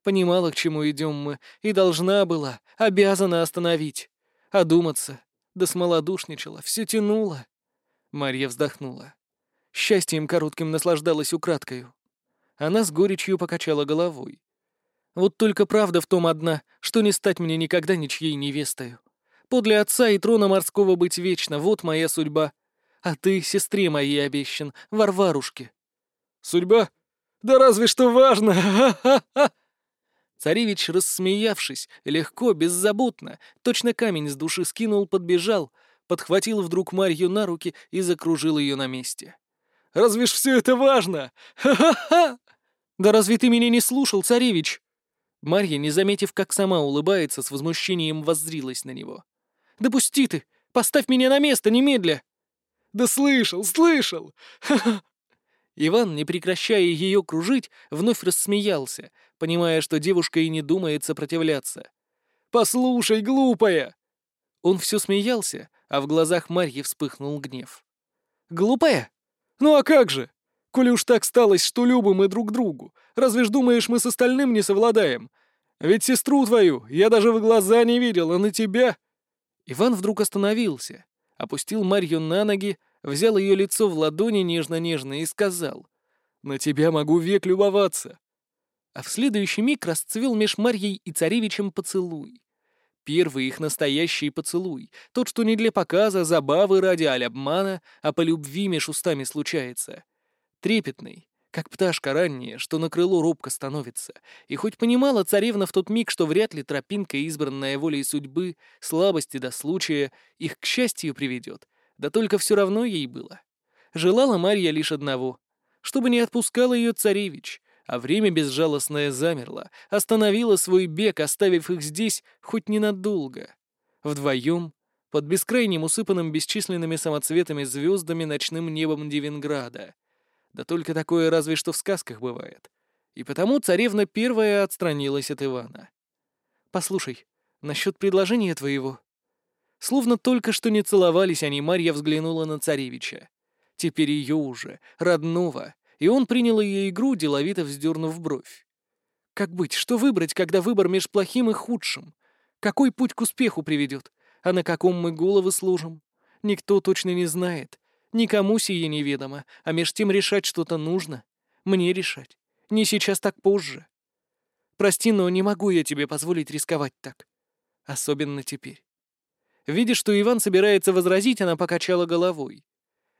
Понимала, к чему идем мы, и должна была, обязана остановить. Одуматься. Да смолодушничала, все тянула. Марья вздохнула. Счастьем коротким наслаждалась украдкою. Она с горечью покачала головой. Вот только правда в том одна, что не стать мне никогда ничьей невестою. Подле отца и трона морского быть вечно, вот моя судьба. А ты сестре моей обещан, Варварушке». «Судьба? Да разве что важно! Ха-ха-ха!» Царевич, рассмеявшись, легко, беззаботно, точно камень с души скинул, подбежал, подхватил вдруг Марью на руки и закружил ее на месте. «Разве ж все это важно? Ха-ха-ха!» «Да разве ты меня не слушал, царевич?» Марья, не заметив, как сама улыбается, с возмущением воззрилась на него. «Допусти ты! Поставь меня на место немедля!» Да слышал, слышал! Иван, не прекращая ее кружить, вновь рассмеялся, понимая, что девушка и не думает сопротивляться. «Послушай, глупая!» Он все смеялся, а в глазах Марьи вспыхнул гнев. «Глупая? Ну а как же? Коли уж так сталось, что любим мы друг другу, разве ж думаешь, мы с остальным не совладаем? Ведь сестру твою я даже в глаза не видел, а на тебя...» Иван вдруг остановился, опустил Марью на ноги, взял ее лицо в ладони нежно-нежно и сказал «На тебя могу век любоваться». А в следующий миг расцвел меж Марьей и царевичем поцелуй. Первый их настоящий поцелуй, тот, что не для показа, забавы ради аль обмана, а по любви меж устами случается. Трепетный, как пташка ранняя, что на крыло робко становится, и хоть понимала царевна в тот миг, что вряд ли тропинка, избранная волей судьбы, слабости до случая, их к счастью приведет, да только все равно ей было. Желала Марья лишь одного — чтобы не отпускал ее царевич, а время безжалостное замерло, остановило свой бег, оставив их здесь хоть ненадолго. Вдвоем, под бескрайним усыпанным бесчисленными самоцветами звездами ночным небом Девинграда. Да только такое разве что в сказках бывает. И потому царевна первая отстранилась от Ивана. «Послушай, насчет предложения твоего...» Словно только что не целовались они, Марья взглянула на царевича. Теперь ее уже, родного, и он принял ее игру, деловито вздернув бровь. Как быть, что выбрать, когда выбор меж плохим и худшим? Какой путь к успеху приведет? А на каком мы головы служим? Никто точно не знает. Никому сие неведомо, а меж тем решать что-то нужно. Мне решать. Не сейчас, так позже. Прости, но не могу я тебе позволить рисковать так. Особенно теперь. Видя, что Иван собирается возразить, она покачала головой.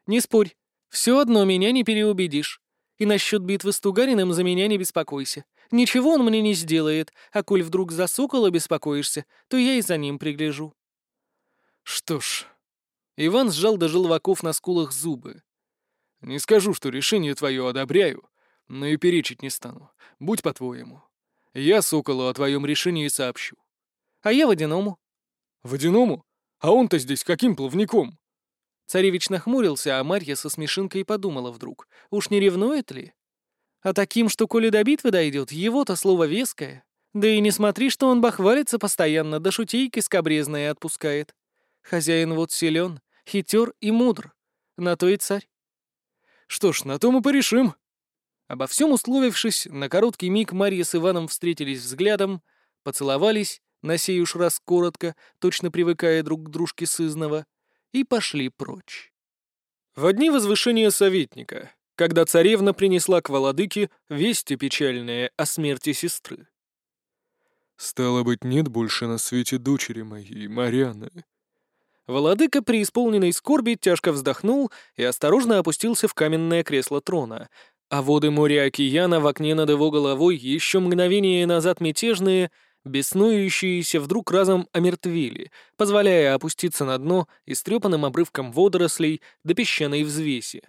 Не спорь. Все одно меня не переубедишь. И насчет битвы с Тугариным за меня не беспокойся. Ничего он мне не сделает, а коль вдруг за сокола беспокоишься, то я и за ним пригляжу. Что ж... Иван сжал до желваков на скулах зубы. Не скажу, что решение твое одобряю, но и перечить не стану. Будь по-твоему. Я Соколу о твоем решении сообщу. А я водяному. Водяному? А он-то здесь каким плавником? Царевич нахмурился, а Марья со смешинкой подумала вдруг. Уж не ревнует ли? А таким, что коли до битвы дойдет, его-то слово веское. Да и не смотри, что он бахвалится постоянно, да шутейки скобрезные отпускает. Хозяин вот силен, хитер и мудр. На то и царь. Что ж, на то мы порешим. Обо всем условившись, на короткий миг Марья с Иваном встретились взглядом, поцеловались, на сей уж раз коротко, точно привыкая друг к дружке сызного, и пошли прочь. В дни возвышения советника, когда царевна принесла к Володыке вести печальные о смерти сестры. «Стало быть, нет больше на свете дочери моей, Марьяны». Володыка, преисполненный скорби, тяжко вздохнул и осторожно опустился в каменное кресло трона, а воды моря океана в окне над его головой еще мгновение назад мятежные — беснующиеся вдруг разом омертвели, позволяя опуститься на дно истрепанным обрывком водорослей до песчаной взвеси.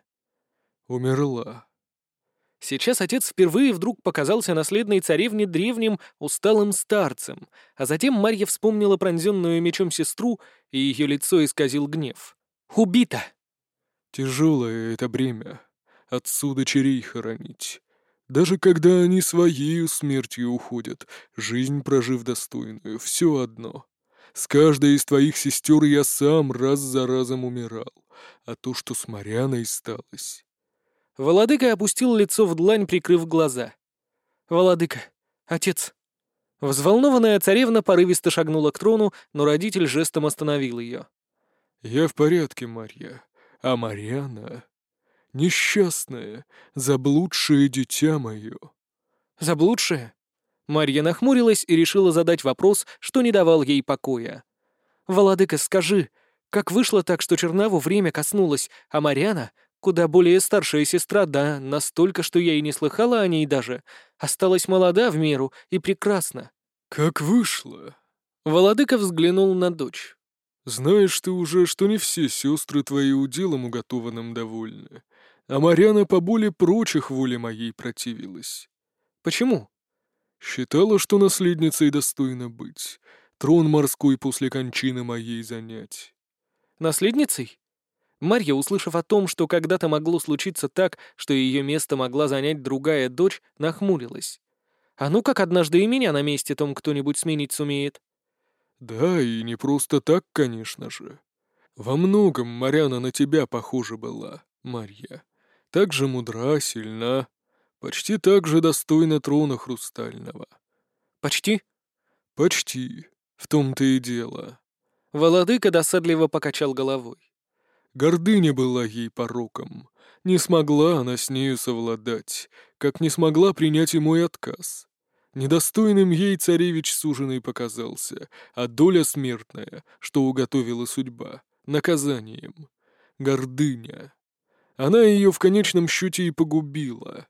«Умерла». Сейчас отец впервые вдруг показался наследной царевне древним, усталым старцем, а затем Марья вспомнила пронзенную мечом сестру, и ее лицо исказил гнев. «Убита!» «Тяжелое это бремя. Отцу дочерей хоронить. Даже когда они своей смертью уходят, жизнь прожив достойную, все одно. С каждой из твоих сестер я сам раз за разом умирал, а то, что с Марьяной сталось...» Володыка опустил лицо в длань, прикрыв глаза. «Володыка, отец...» Взволнованная царевна порывисто шагнула к трону, но родитель жестом остановил ее. «Я в порядке, Марья. А Марьяна...» Несчастное, заблудшее дитя мое». «Заблудшее?» Марья нахмурилась и решила задать вопрос, что не давал ей покоя. «Володыка, скажи, как вышло так, что Чернаву время коснулось, а Марьяна, куда более старшая сестра, да, настолько, что я и не слыхала о ней даже, осталась молода в меру и прекрасна?» «Как вышло?» Володыка взглянул на дочь. «Знаешь ты уже, что не все сестры твои уделом уготованным довольны а Марьяна по более прочих воле моей противилась. Почему? Считала, что наследницей достойно быть, трон морской после кончины моей занять. Наследницей? Марья, услышав о том, что когда-то могло случиться так, что ее место могла занять другая дочь, нахмурилась. А ну как однажды и меня на месте том кто-нибудь сменить сумеет? Да, и не просто так, конечно же. Во многом Марьяна на тебя похожа была, Марья так же мудра, сильна, почти так же достойна трона хрустального. Почти? Почти. В том-то и дело. Володыка досадливо покачал головой. Гордыня была ей пороком. Не смогла она с нею совладать, как не смогла принять и мой отказ. Недостойным ей царевич суженый показался, а доля смертная, что уготовила судьба, наказанием. Гордыня. Она ее в конечном счете и погубила.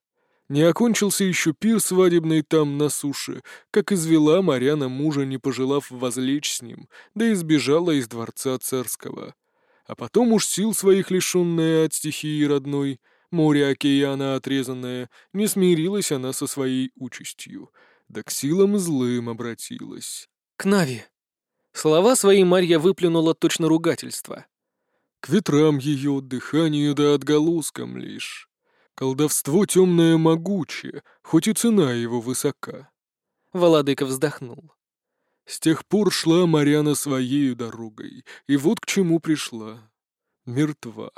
Не окончился еще пир свадебный там на суше, как извела Марьяна мужа, не пожелав возлечь с ним, да и сбежала из дворца царского. А потом уж сил своих лишенная от стихии родной, море океана отрезанное, не смирилась она со своей участью, да к силам злым обратилась. «К Нави!» Слова свои Марья выплюнула точно ругательство. «К ветрам ее, дыханию да отголоскам лишь». Колдовство темное могучее, хоть и цена его высока. Володыка вздохнул. С тех пор шла Марьяна своею дорогой, и вот к чему пришла. Мертва.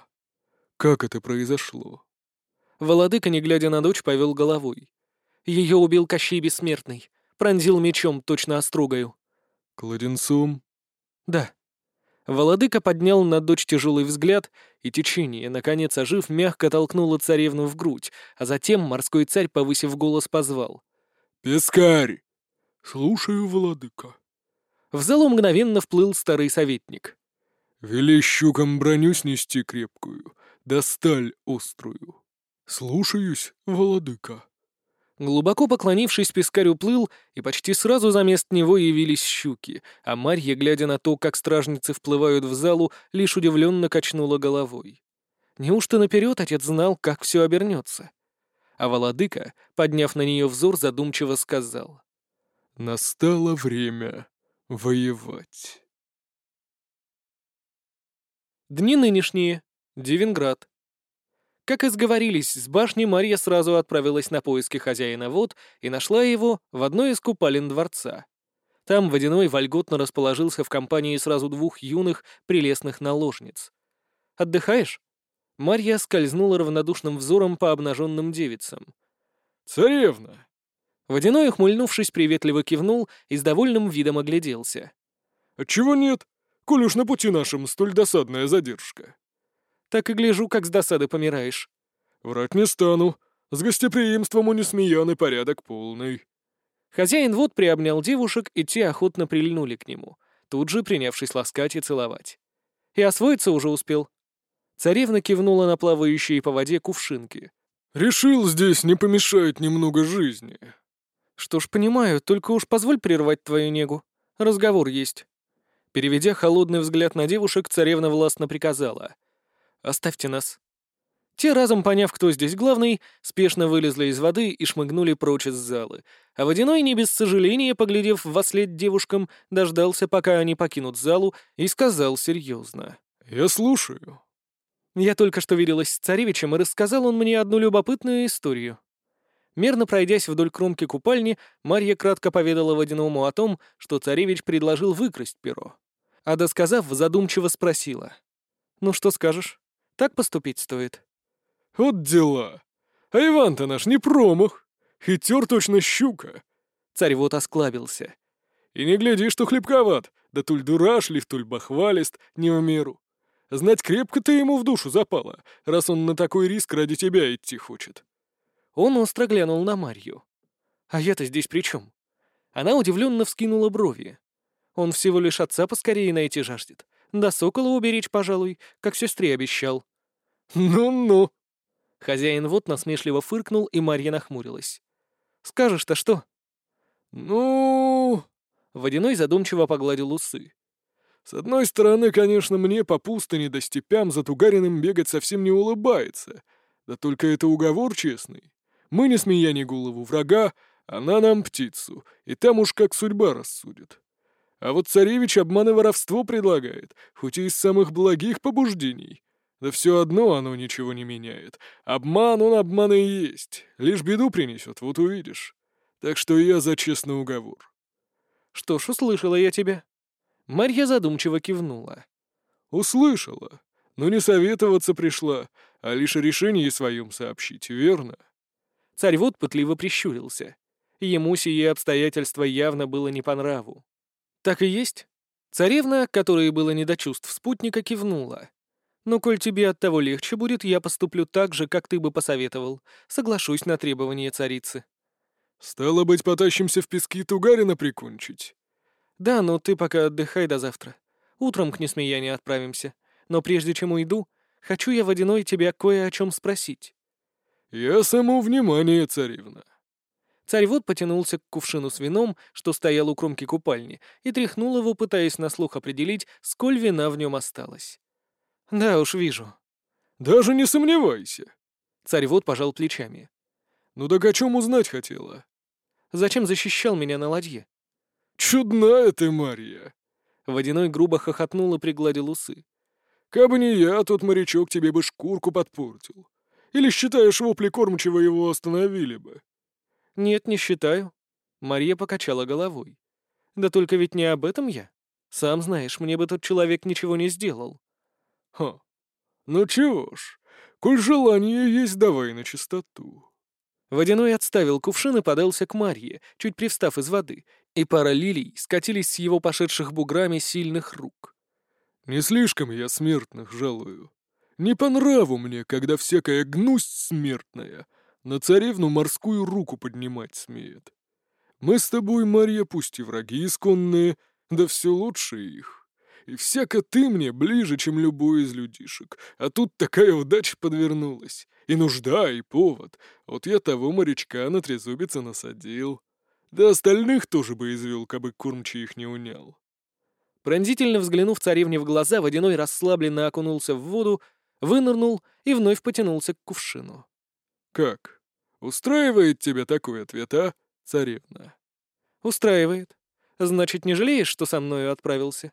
Как это произошло? Володыка, не глядя на дочь, повел головой. Ее убил Кощей Бессмертный. Пронзил мечом, точно острогою. Кладенцом? Да. Володыка поднял на дочь тяжелый взгляд, и течение, наконец ожив, мягко толкнуло царевну в грудь, а затем морской царь, повысив голос, позвал. «Пескарь!» «Слушаю, Володыка». В залу мгновенно вплыл старый советник. «Вели щукам броню снести крепкую, да сталь острую». «Слушаюсь, Володыка». Глубоко поклонившись, пескарь уплыл, и почти сразу за мест него явились щуки, а Марья, глядя на то, как стражницы вплывают в залу, лишь удивленно качнула головой. Неужто наперед отец знал, как все обернется? А Володыка, подняв на нее взор, задумчиво сказал. «Настало время воевать». Дни нынешние. Девинград. Как и сговорились, с башни Марья сразу отправилась на поиски хозяина вод и нашла его в одной из купалин дворца. Там Водяной вольготно расположился в компании сразу двух юных, прелестных наложниц. «Отдыхаешь?» Марья скользнула равнодушным взором по обнаженным девицам. «Царевна!» Водяной, ухмыльнувшись, приветливо кивнул и с довольным видом огляделся. «Отчего нет, коль уж на пути нашем столь досадная задержка?» Так и гляжу, как с досады помираешь. Врать не стану. С гостеприимством у Несмеяны порядок полный. Хозяин вот приобнял девушек, и те охотно прильнули к нему, тут же принявшись ласкать и целовать. И освоиться уже успел. Царевна кивнула на плавающие по воде кувшинки. «Решил здесь не помешает немного жизни». «Что ж, понимаю, только уж позволь прервать твою негу. Разговор есть». Переведя холодный взгляд на девушек, царевна властно приказала. Оставьте нас». Те, разом поняв, кто здесь главный, спешно вылезли из воды и шмыгнули прочь из залы, а Водяной, не без сожаления, поглядев во след девушкам, дождался, пока они покинут залу, и сказал серьезно. «Я слушаю». Я только что виделась с царевичем, и рассказал он мне одну любопытную историю. Мерно пройдясь вдоль кромки купальни, Марья кратко поведала Водяному о том, что царевич предложил выкрасть перо. А досказав, задумчиво спросила. «Ну что скажешь?» Так поступить стоит. Вот дела. А Иван-то наш не промах. Хитер точно щука. Царь вот осклабился. И не гляди, что хлебковат, да туль дурашлив, туль бахвалист, не в меру. Знать, крепко ты ему в душу запала, раз он на такой риск ради тебя идти хочет. Он остро глянул на Марью. А я-то здесь при чем? Она удивленно вскинула брови. Он всего лишь отца поскорее найти жаждет. Да сокола уберечь, пожалуй, как сестре обещал. Ну-ну. Хозяин вот насмешливо фыркнул, и Марья нахмурилась. Скажешь-то что? Ну... Водяной задумчиво погладил усы. С одной стороны, конечно, мне по пустыне да степям за Тугариным бегать совсем не улыбается. Да только это уговор честный. Мы не смеяне голову врага, она нам птицу, и там уж как судьба рассудит. А вот царевич обман и воровство предлагает, хоть и из самых благих побуждений. Да все одно оно ничего не меняет. Обман он обман и есть. Лишь беду принесет, вот увидишь. Так что я за честный уговор. Что ж, услышала я тебя. Марья задумчиво кивнула. Услышала. Но не советоваться пришла, а лишь о решении своем сообщить, верно? Царь вот пытливо прищурился. Ему сие обстоятельства явно было не по нраву. «Так и есть». Царевна, которой было не до чувств спутника, кивнула. «Но коль тебе от того легче будет, я поступлю так же, как ты бы посоветовал. Соглашусь на требования царицы». «Стало быть, потащимся в пески Тугарина прикончить?» «Да, но ты пока отдыхай до завтра. Утром к Несмеяне отправимся. Но прежде чем уйду, хочу я, Водяной, тебя кое о чем спросить». «Я само внимание, царевна». Царевод потянулся к кувшину с вином, что стоял у кромки купальни, и тряхнул его, пытаясь на слух определить, сколь вина в нем осталось. «Да уж, вижу». «Даже не сомневайся». Царевод пожал плечами. «Ну так о чем узнать хотела?» «Зачем защищал меня на ладье?» «Чудная ты, Марья!» Водяной грубо хохотнул и пригладил усы. «Кабы не я, тот морячок тебе бы шкурку подпортил. Или считаешь, вопли кормчего его остановили бы?» «Нет, не считаю». Мария покачала головой. «Да только ведь не об этом я. Сам знаешь, мне бы тот человек ничего не сделал». «Ха. Ну чего ж, коль желание есть, давай на чистоту». Водяной отставил кувшин и подался к Марье, чуть привстав из воды, и пара лилий скатились с его пошедших буграми сильных рук. «Не слишком я смертных жалую. Не по нраву мне, когда всякая гнусть смертная на царевну морскую руку поднимать смеет. Мы с тобой, Марья, пусть и враги исконные, да все лучше их. И всяко ты мне ближе, чем любой из людишек. А тут такая удача подвернулась. И нужда, и повод. Вот я того морячка на трезубице насадил. Да остальных тоже бы извел, кабы кормчий их не унял. Пронзительно взглянув царевне в глаза, водяной расслабленно окунулся в воду, вынырнул и вновь потянулся к кувшину. «Как? Устраивает тебя такой ответ, а, царевна?» «Устраивает. Значит, не жалеешь, что со мною отправился?»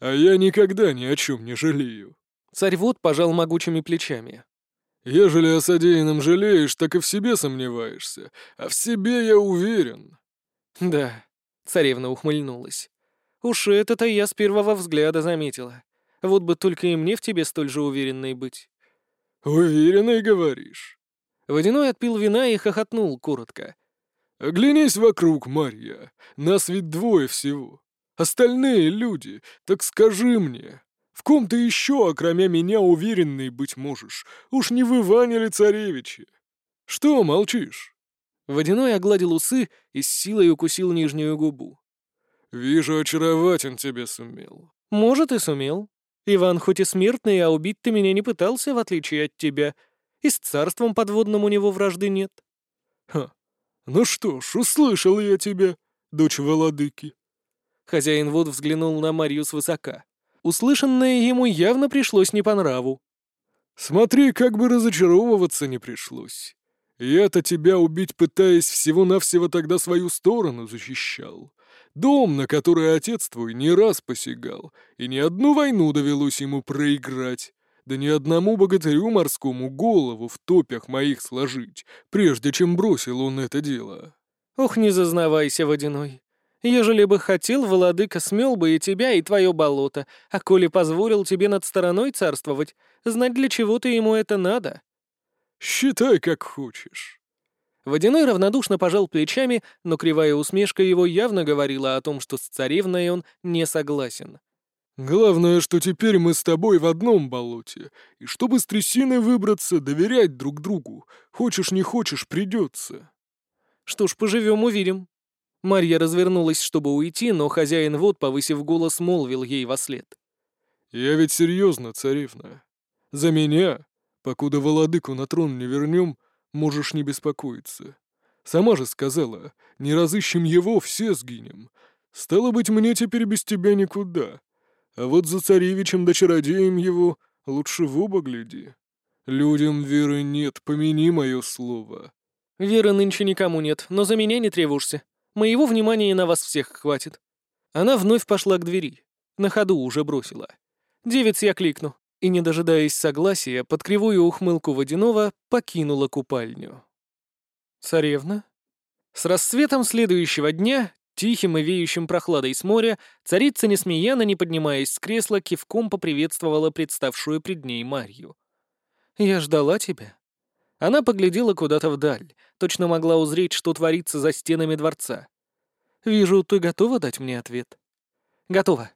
«А я никогда ни о чем не жалею». Царь-вод пожал могучими плечами. «Ежели о содеянном жалеешь, так и в себе сомневаешься. А в себе я уверен». «Да», — царевна ухмыльнулась. «Уж это-то я с первого взгляда заметила. Вот бы только и мне в тебе столь же уверенной быть». «Уверенной, говоришь?» Водяной отпил вина и хохотнул коротко. «Оглянись вокруг, Марья. Нас ведь двое всего. Остальные люди. Так скажи мне, в ком ты еще, окромя меня, уверенный быть можешь? Уж не в Иване ли царевиче? Что молчишь?» Водяной огладил усы и с силой укусил нижнюю губу. «Вижу, очаровать тебе сумел». «Может, и сумел. Иван хоть и смертный, а убить ты меня не пытался, в отличие от тебя и с царством подводным у него вражды нет. Ха, ну что ж, услышал я тебя, дочь владыки. Хозяин вод взглянул на Марью свысока. Услышанное ему явно пришлось не по нраву. Смотри, как бы разочаровываться не пришлось. Я-то тебя убить пытаясь всего-навсего тогда свою сторону защищал. Дом, на который отец твой не раз посягал, и ни одну войну довелось ему проиграть. Да ни одному богатырю морскому голову в топях моих сложить, прежде чем бросил он это дело. Ох, не зазнавайся, водяной. Ежели бы хотел, владыка смел бы и тебя, и твое болото, а коли позволил тебе над стороной царствовать, знать для чего ты ему это надо. Считай, как хочешь. Водяной равнодушно пожал плечами, но кривая усмешка его явно говорила о том, что с царевной он не согласен. Главное, что теперь мы с тобой в одном болоте, и чтобы с трясины выбраться, доверять друг другу. Хочешь, не хочешь, придется. Что ж, поживем, увидим. Марья развернулась, чтобы уйти, но хозяин вод, повысив голос, молвил ей во след. «Я ведь серьезно, царевна. За меня, покуда Володыку на трон не вернем, можешь не беспокоиться. Сама же сказала, не разыщем его, все сгинем. Стало быть, мне теперь без тебя никуда. А вот за царевичем да чародеем его лучше в оба гляди. Людям веры нет, помяни мое слово». «Веры нынче никому нет, но за меня не тревожься. Моего внимания на вас всех хватит». Она вновь пошла к двери. На ходу уже бросила. «Девиц я кликну». И, не дожидаясь согласия, под кривую ухмылку водяного покинула купальню. Царевна? С рассветом следующего дня Тихим и веющим прохладой с моря царица Несмеяна, не поднимаясь с кресла, кивком поприветствовала представшую пред ней Марью. «Я ждала тебя». Она поглядела куда-то вдаль, точно могла узреть, что творится за стенами дворца. «Вижу, ты готова дать мне ответ?» «Готова».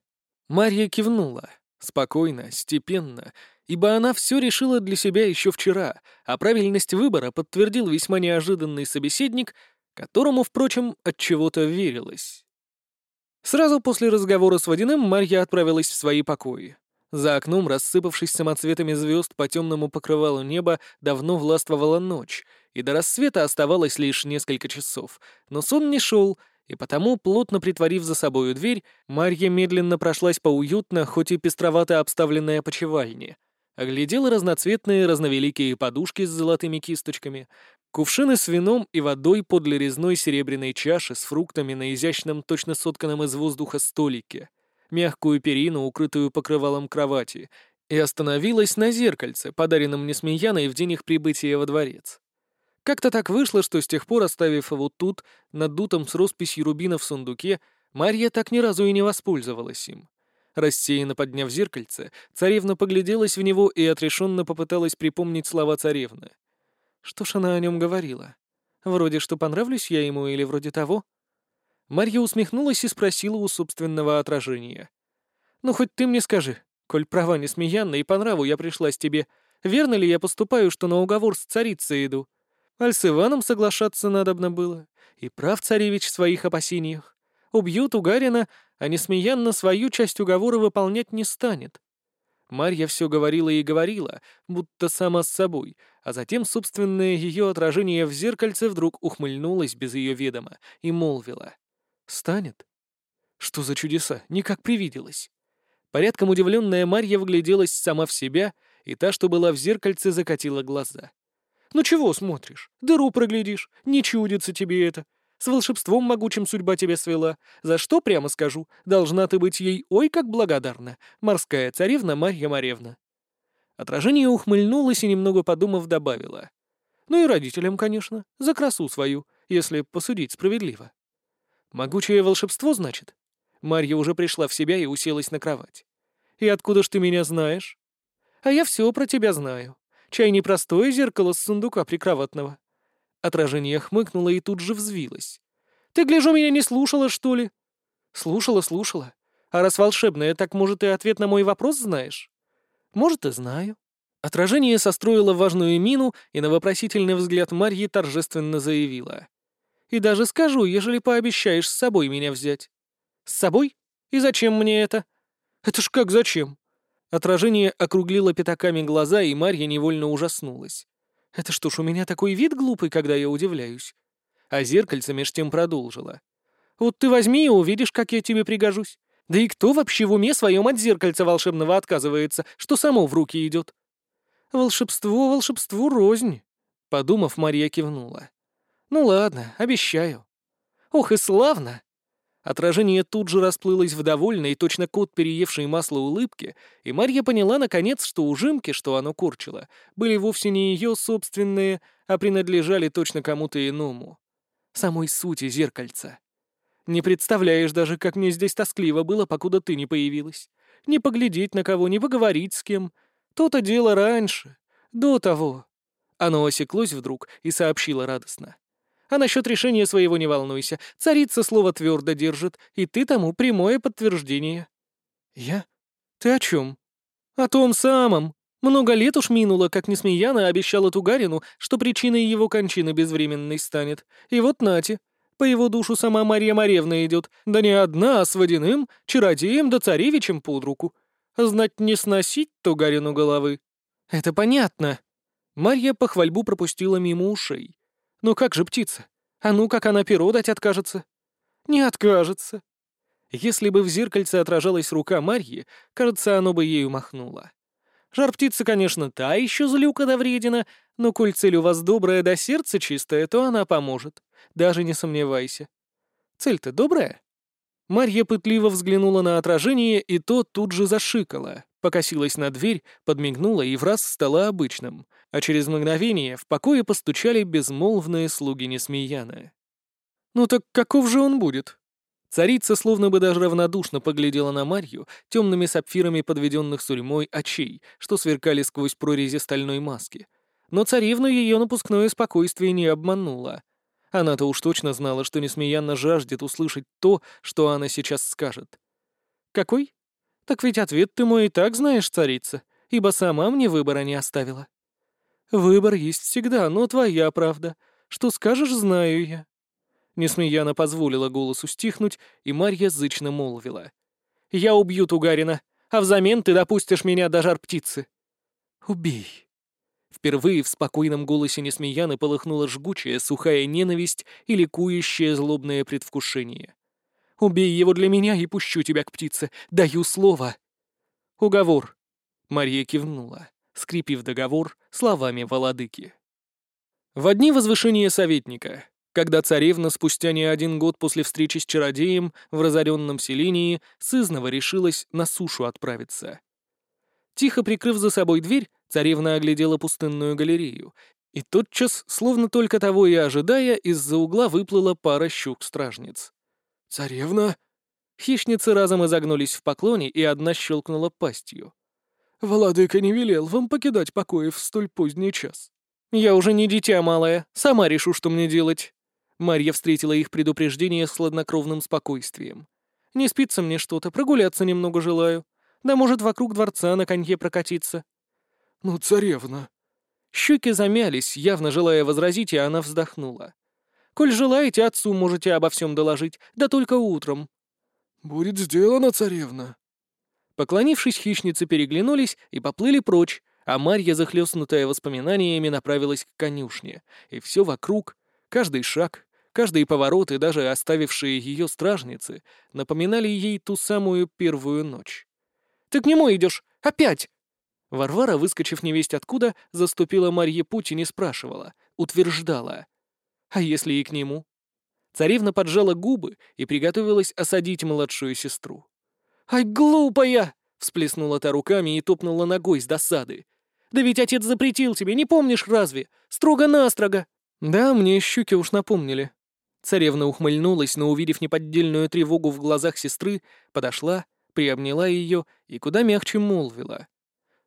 Марья кивнула, спокойно, степенно, ибо она все решила для себя еще вчера, а правильность выбора подтвердил весьма неожиданный собеседник — которому, впрочем, от чего-то верилось. Сразу после разговора с Водяным Марья отправилась в свои покои. За окном, рассыпавшись самоцветами звезд по темному покрывалу неба, давно властвовала ночь, и до рассвета оставалось лишь несколько часов. Но сон не шел, и потому, плотно притворив за собою дверь, Марья медленно прошлась по уютно, хоть и пестровато обставленной опочивальне. Оглядела разноцветные разновеликие подушки с золотыми кисточками, кувшины с вином и водой подле резной серебряной чаши с фруктами на изящном, точно сотканном из воздуха столике — мягкую перину, укрытую покрывалом кровати, и остановилась на зеркальце, подаренном Несмеяной в день их прибытия во дворец. Как-то так вышло, что с тех пор, оставив его тут, надутым с росписью рубина в сундуке, Марья так ни разу и не воспользовалась им. Рассеянно подняв зеркальце, царевна погляделась в него и отрешенно попыталась припомнить слова царевны. Что ж она о нем говорила? Вроде что понравлюсь я ему или вроде того? Марья усмехнулась и спросила у собственного отражения. «Ну, хоть ты мне скажи, коль права несмеянна и по нраву я пришлась тебе, верно ли я поступаю, что на уговор с царицей иду? Аль с Иваном соглашаться надобно было, и прав царевич в своих опасениях. Убьют Угарина, а несмеянно свою часть уговора выполнять не станет». Марья все говорила и говорила, будто сама с собой, а затем собственное ее отражение в зеркальце вдруг ухмыльнулось без ее ведома и молвила. Станет? Что за чудеса? Никак привиделось. Порядком удивленная Марья вгляделась сама в себя, и та, что была в зеркальце, закатила глаза. «Ну чего смотришь? Дыру проглядишь. Не чудится тебе это. С волшебством могучим судьба тебя свела. За что, прямо скажу, должна ты быть ей ой как благодарна, морская царевна Марья Маревна». Отражение ухмыльнулось и, немного подумав, добавила. «Ну и родителям, конечно, за красу свою, если посудить справедливо». «Могучее волшебство, значит?» Марья уже пришла в себя и уселась на кровать. «И откуда ж ты меня знаешь?» «А я все про тебя знаю. Чай непростое зеркало с сундука прикроватного». Отражение хмыкнуло и тут же взвилось. «Ты, гляжу, меня не слушала, что ли?» «Слушала, слушала. А раз волшебное, так, может, и ответ на мой вопрос знаешь?» «Может, и знаю». Отражение состроило важную мину и на вопросительный взгляд Марьи торжественно заявила. И даже скажу, ежели пообещаешь с собой меня взять. С собой? И зачем мне это? Это ж как зачем? Отражение округлило пятаками глаза, и Марья невольно ужаснулась. Это что ж, у меня такой вид глупый, когда я удивляюсь? А зеркальце меж тем продолжило. Вот ты возьми и увидишь, как я тебе пригожусь. Да и кто вообще в уме своем от зеркальца волшебного отказывается, что само в руки идет? Волшебство волшебству рознь. Подумав, Марья кивнула. «Ну ладно, обещаю». «Ох и славно!» Отражение тут же расплылось в довольной, точно кот, переевший масло улыбки, и Марья поняла, наконец, что ужимки, что оно курчило, были вовсе не ее собственные, а принадлежали точно кому-то иному. Самой сути зеркальца. Не представляешь даже, как мне здесь тоскливо было, покуда ты не появилась. Не поглядеть на кого, не поговорить с кем. То-то дело раньше, до того. Оно осеклось вдруг и сообщило радостно. А насчет решения своего не волнуйся. Царица слово твердо держит, и ты тому прямое подтверждение». «Я? Ты о чем?» «О том самом. Много лет уж минуло, как Несмеяна обещала Тугарину, что причиной его кончины безвременной станет. И вот нате. По его душу сама Марья Маревна идет, да не одна, а с водяным, чародеем да царевичем под руку. Знать не сносить Тугарину головы». «Это понятно». Марья похвальбу пропустила мимо ушей. Ну как же птица? А ну как она перо дать откажется? Не откажется. Если бы в зеркальце отражалась рука Марьи, кажется, оно бы ею махнуло. Жар птица, конечно, та еще злюка да вредина, но коль цель у вас добрая да сердце чистое, то она поможет. Даже не сомневайся. Цель-то добрая? Марья пытливо взглянула на отражение, и то тут же зашикала, покосилась на дверь, подмигнула и враз стала обычным, а через мгновение в покое постучали безмолвные слуги Несмеяна. «Ну так каков же он будет?» Царица словно бы даже равнодушно поглядела на Марью темными сапфирами подведенных сурьмой очей, что сверкали сквозь прорези стальной маски. Но царевну ее напускное спокойствие не обмануло. Она-то уж точно знала, что Несмеянно жаждет услышать то, что она сейчас скажет. «Какой?» «Так ведь ответ ты мой и так знаешь, царица, ибо сама мне выбора не оставила». «Выбор есть всегда, но твоя правда. Что скажешь, знаю я». Несмеяна позволила голосу стихнуть, и Марья зычно молвила. «Я убью Тугарина, а взамен ты допустишь меня до жар птицы. Убей. Впервые в спокойном голосе Несмеяны полыхнула жгучая, сухая ненависть и ликующее злобное предвкушение. «Убей его для меня и пущу тебя к птице. Даю слово!» «Уговор!» Мария кивнула, скрепив договор словами Володыки. В дни возвышения советника, когда царевна спустя не один год после встречи с чародеем в разоренном селении сызново решилась на сушу отправиться. Тихо прикрыв за собой дверь, царевна оглядела пустынную галерею, и тотчас, словно только того и ожидая, из-за угла выплыла пара щук-стражниц. «Царевна?» Хищницы разом изогнулись в поклоне, и одна щелкнула пастью. «Владыка не велел вам покидать покои в столь поздний час». «Я уже не дитя малое, сама решу, что мне делать». Марья встретила их предупреждение с хладнокровным спокойствием. «Не спится мне что-то, прогуляться немного желаю. Да может, вокруг дворца на конье прокатиться». «Ну, царевна». Щеки замялись, явно желая возразить, и она вздохнула. «Коль желаете, отцу можете обо всем доложить, да только утром». «Будет сделано, царевна». Поклонившись, хищницы переглянулись и поплыли прочь, а Марья, захлестнутая воспоминаниями, направилась к конюшне, и все вокруг, каждый шаг, каждый поворот и даже оставившие ее стражницы напоминали ей ту самую первую ночь. «Ты к нему идешь! Опять!» Варвара, выскочив невесть откуда, заступила Марье путь и не спрашивала, утверждала. «А если и к нему?» Царевна поджала губы и приготовилась осадить младшую сестру. «Ай, глупая!» — всплеснула та руками и топнула ногой с досады. «Да ведь отец запретил тебе, не помнишь разве? Строго-настрого!» «Да, мне щуки уж напомнили». Царевна ухмыльнулась, но, увидев неподдельную тревогу в глазах сестры, подошла, приобняла ее и куда мягче молвила.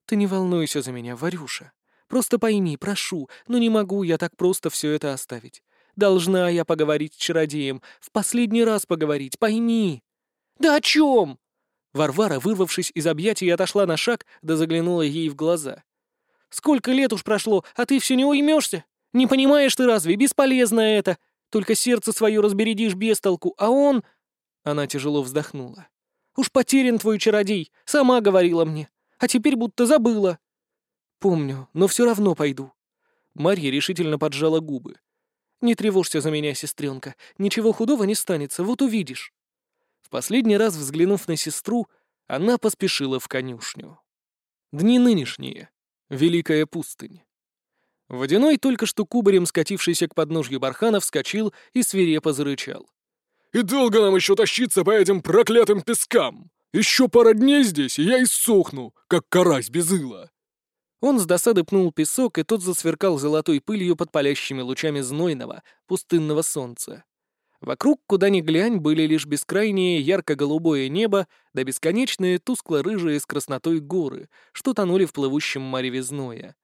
«Ты не волнуйся за меня, Варюша. Просто пойми, прошу, но не могу я так просто все это оставить. Должна я поговорить с чародеем, в последний раз поговорить, пойми». «Да о чем?» Варвара, вырвавшись из объятий, отошла на шаг, да заглянула ей в глаза. «Сколько лет уж прошло, а ты все не уймешься? Не понимаешь ты разве, бесполезно это. Только сердце свое разбередишь без толку, а он...» Она тяжело вздохнула. «Уж потерян твой чародей, сама говорила мне, а теперь будто забыла». «Помню, но все равно пойду». Марья решительно поджала губы. «Не тревожься за меня, сестренка, ничего худого не станется, вот увидишь». В последний раз взглянув на сестру, она поспешила в конюшню. Дни нынешние. Великая пустынь. Водяной, только что кубарем скатившийся к подножью бархана, вскочил и свирепо зарычал. «И долго нам еще тащиться по этим проклятым пескам? Еще пара дней здесь, и я иссохну, как карась без ила!» Он с досады пнул песок, и тот засверкал золотой пылью под палящими лучами знойного, пустынного солнца. Вокруг, куда ни глянь, были лишь бескрайнее ярко-голубое небо да бесконечные тускло-рыжие с краснотой горы, что тонули в плывущем мареве зноя.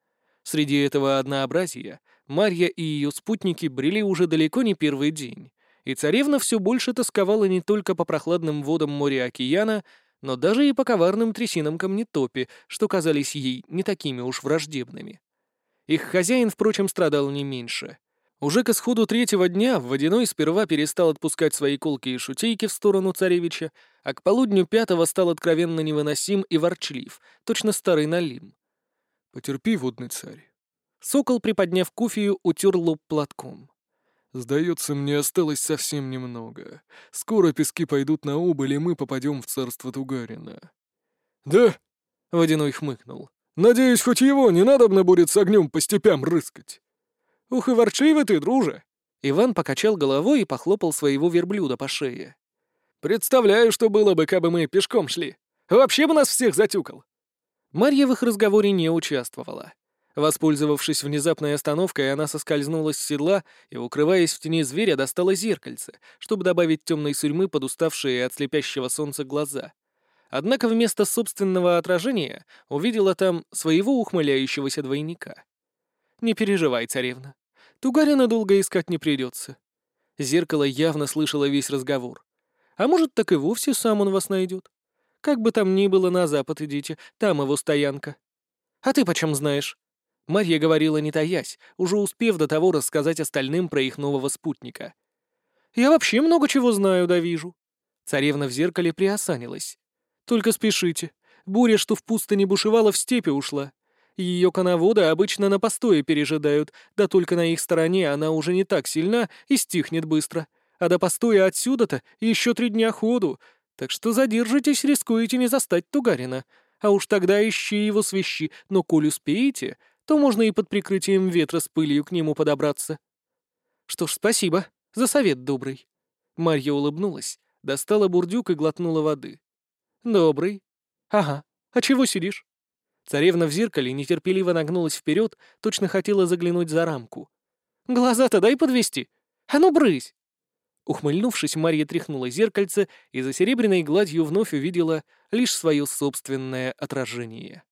Среди этого однообразия Марья и ее спутники брели уже далеко не первый день, и царевна все больше тосковала не только по прохладным водам моря-океана, но даже и по коварным трясинам камнетопи, что казались ей не такими уж враждебными. Их хозяин, впрочем, страдал не меньше — уже к исходу третьего дня Водяной сперва перестал отпускать свои колки и шутейки в сторону царевича, а к полудню пятого стал откровенно невыносим и ворчлив, точно старый налим. «Потерпи, водный царь». Сокол, приподняв куфию, утер лоб платком. «Сдается, мне осталось совсем немного. Скоро пески пойдут на убыль, и мы попадем в царство Тугарина». «Да?» — Водяной хмыкнул. «Надеюсь, хоть его не надобно будет с огнем по степям рыскать». «Ух и ворчливый ты, друже!» Иван покачал головой и похлопал своего верблюда по шее. «Представляю, что было бы, кабы мы пешком шли. Вообще бы нас всех затюкал!» Марья в их разговоре не участвовала. Воспользовавшись внезапной остановкой, она соскользнула с седла и, укрываясь в тени зверя, достала зеркальце, чтобы добавить темной сурьмы под уставшие от слепящего солнца глаза. Однако вместо собственного отражения увидела там своего ухмыляющегося двойника. «Не переживай, царевна. Тугарина долго искать не придется. Зеркало явно слышало весь разговор. А может, так и вовсе сам он вас найдет. Как бы там ни было, на запад идите, там его стоянка. А ты почем знаешь? Марья говорила не таясь, уже успев до того рассказать остальным про их нового спутника. «Я вообще много чего знаю да вижу». Царевна в зеркале приосанилась. «Только спешите. Буря, что в пустыне бушевала, в степи ушла. Ее коноводы обычно на постое пережидают, да только на их стороне она уже не так сильна и стихнет быстро. А до постоя отсюда-то еще три дня ходу, так что задержитесь, рискуете не застать Тугарина. А уж тогда ищи его свищи, но коль успеете, то можно и под прикрытием ветра с пылью к нему подобраться. Что ж, спасибо за совет добрый. Марья улыбнулась, достала бурдюк и глотнула воды. Добрый. Ага. А чего сидишь? Царевна в зеркале нетерпеливо нагнулась вперед, точно хотела заглянуть за рамку. «Глаза-то дай подвести! А ну, брысь!» Ухмыльнувшись, Марья тряхнула зеркальце и за серебряной гладью вновь увидела лишь свое собственное отражение.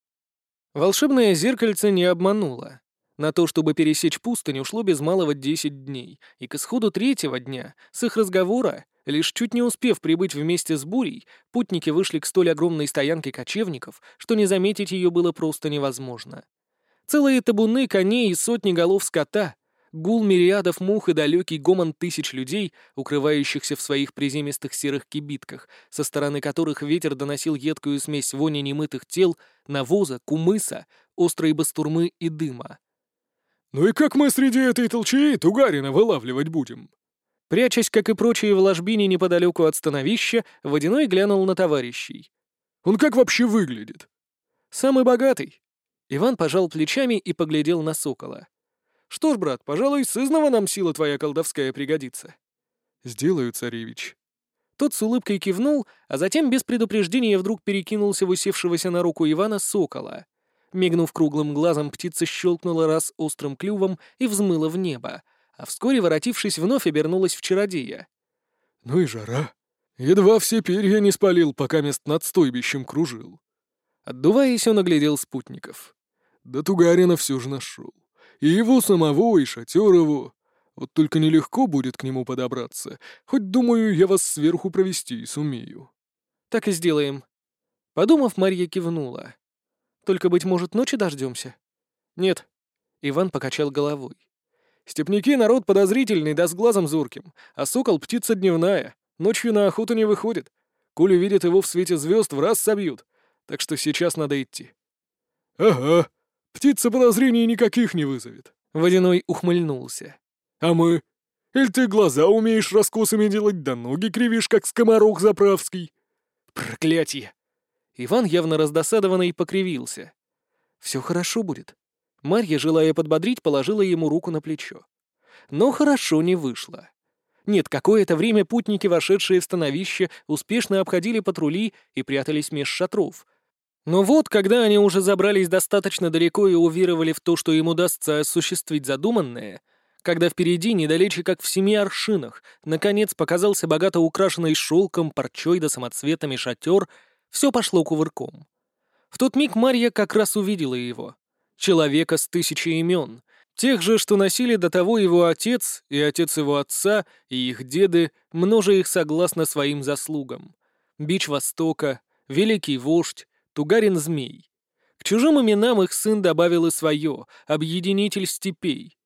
Волшебное зеркальце не обмануло. На то, чтобы пересечь пустынь, ушло без малого десять дней, и к исходу третьего дня, с их разговора, лишь чуть не успев прибыть вместе с бурей, путники вышли к столь огромной стоянке кочевников, что не заметить ее было просто невозможно. Целые табуны коней и сотни голов скота, гул мириадов мух и далекий гомон тысяч людей, укрывающихся в своих приземистых серых кибитках, со стороны которых ветер доносил едкую смесь вони немытых тел, навоза, кумыса, острой бастурмы и дыма. «Ну и как мы среди этой толчей Тугарина вылавливать будем?» Прячась, как и прочие в ложбине неподалеку от становища, Водяной глянул на товарищей. «Он как вообще выглядит?» «Самый богатый». Иван пожал плечами и поглядел на сокола. Что ж, брат, пожалуй, сызнова нам сила твоя колдовская пригодится. Сделаю, царевич. Тот с улыбкой кивнул, а затем без предупреждения вдруг перекинулся в усевшегося на руку Ивана сокола. Мигнув круглым глазом, птица щелкнула раз острым клювом и взмыла в небо, а вскоре, воротившись, вновь обернулась в чародея. «Ну и жара. Едва все перья не спалил, пока мест над стойбищем кружил». Отдуваясь, он оглядел спутников. «Да Тугарина все же нашел. И его самого, и шатер его. Вот только нелегко будет к нему подобраться. Хоть, думаю, я вас сверху провести сумею». «Так и сделаем». Подумав, Марья кивнула. «Только, быть может, ночи дождемся?» «Нет». Иван покачал головой. «Степняки — народ подозрительный, да с глазом зорким, а сокол — птица дневная, ночью на охоту не выходит. Коли видят его в свете звезд, в раз собьют, так что сейчас надо идти». «Ага», Птица подозрений никаких не вызовет». Водяной ухмыльнулся. «А мы? Или ты глаза умеешь раскосами делать, да ноги кривишь, как скоморох заправский?» «Проклятье!» Иван, явно раздосадованный, покривился. «Все хорошо будет». Марья, желая подбодрить, положила ему руку на плечо. Но хорошо не вышло. Нет, какое-то время путники, вошедшие в становище, успешно обходили патрули и прятались меж шатров, но вот, когда они уже забрались достаточно далеко и уверовали в то, что им удастся осуществить задуманное, когда впереди, недалече как в семи аршинах, наконец показался богато украшенный шелком, парчой да самоцветами шатер, все пошло кувырком. В тот миг Марья как раз увидела его. Человека с тысячей имен, тех же, что носили до того его отец и отец его отца и их деды, множа их согласно своим заслугам. Бич Востока, великий вождь, Тугарин-змей. К чужим именам их сын добавил и свое — объединитель степей.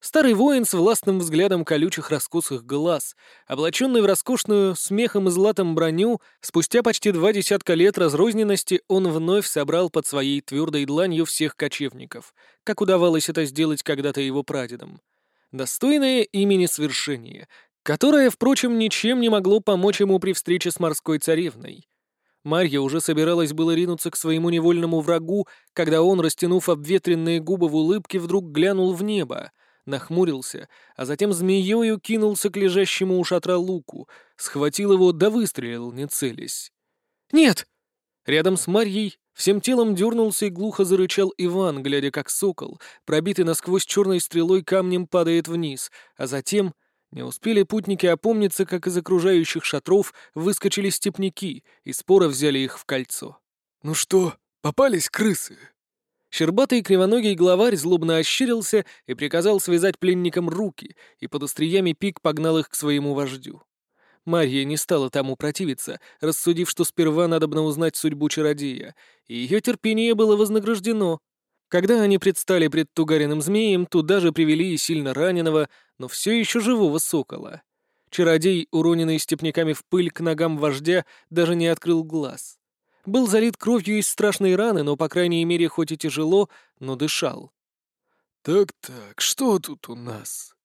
Старый воин с властным взглядом колючих раскосых глаз, облаченный в роскошную смехом и златом броню, спустя почти два десятка лет разрозненности он вновь собрал под своей твердой дланью всех кочевников, как удавалось это сделать когда-то его прадедам. Достойное имени свершение, которое, впрочем, ничем не могло помочь ему при встрече с морской царевной. Марья уже собиралась было ринуться к своему невольному врагу, когда он, растянув обветренные губы в улыбке, вдруг глянул в небо, нахмурился, а затем змеёю кинулся к лежащему у шатра луку, схватил его да выстрелил, не целясь. «Нет!» Рядом с Марьей всем телом дернулся и глухо зарычал Иван, глядя как сокол, пробитый насквозь черной стрелой камнем падает вниз, а затем не успели путники опомниться, как из окружающих шатров выскочили степняки и споро взяли их в кольцо. «Ну что, попались крысы?» Щербатый кривоногий главарь злобно ощерился и приказал связать пленникам руки, и под остриями пик погнал их к своему вождю. Марья не стала тому противиться, рассудив, что сперва надобно узнать судьбу чародея, и ее терпение было вознаграждено. Когда они предстали пред Тугариным змеем, туда же привели и сильно раненого, но все еще живого сокола. Чародей, уроненный степняками в пыль к ногам вождя, даже не открыл глаз. Был залит кровью из страшной раны, но, по крайней мере, хоть и тяжело, но дышал. «Так-так, что тут у нас?»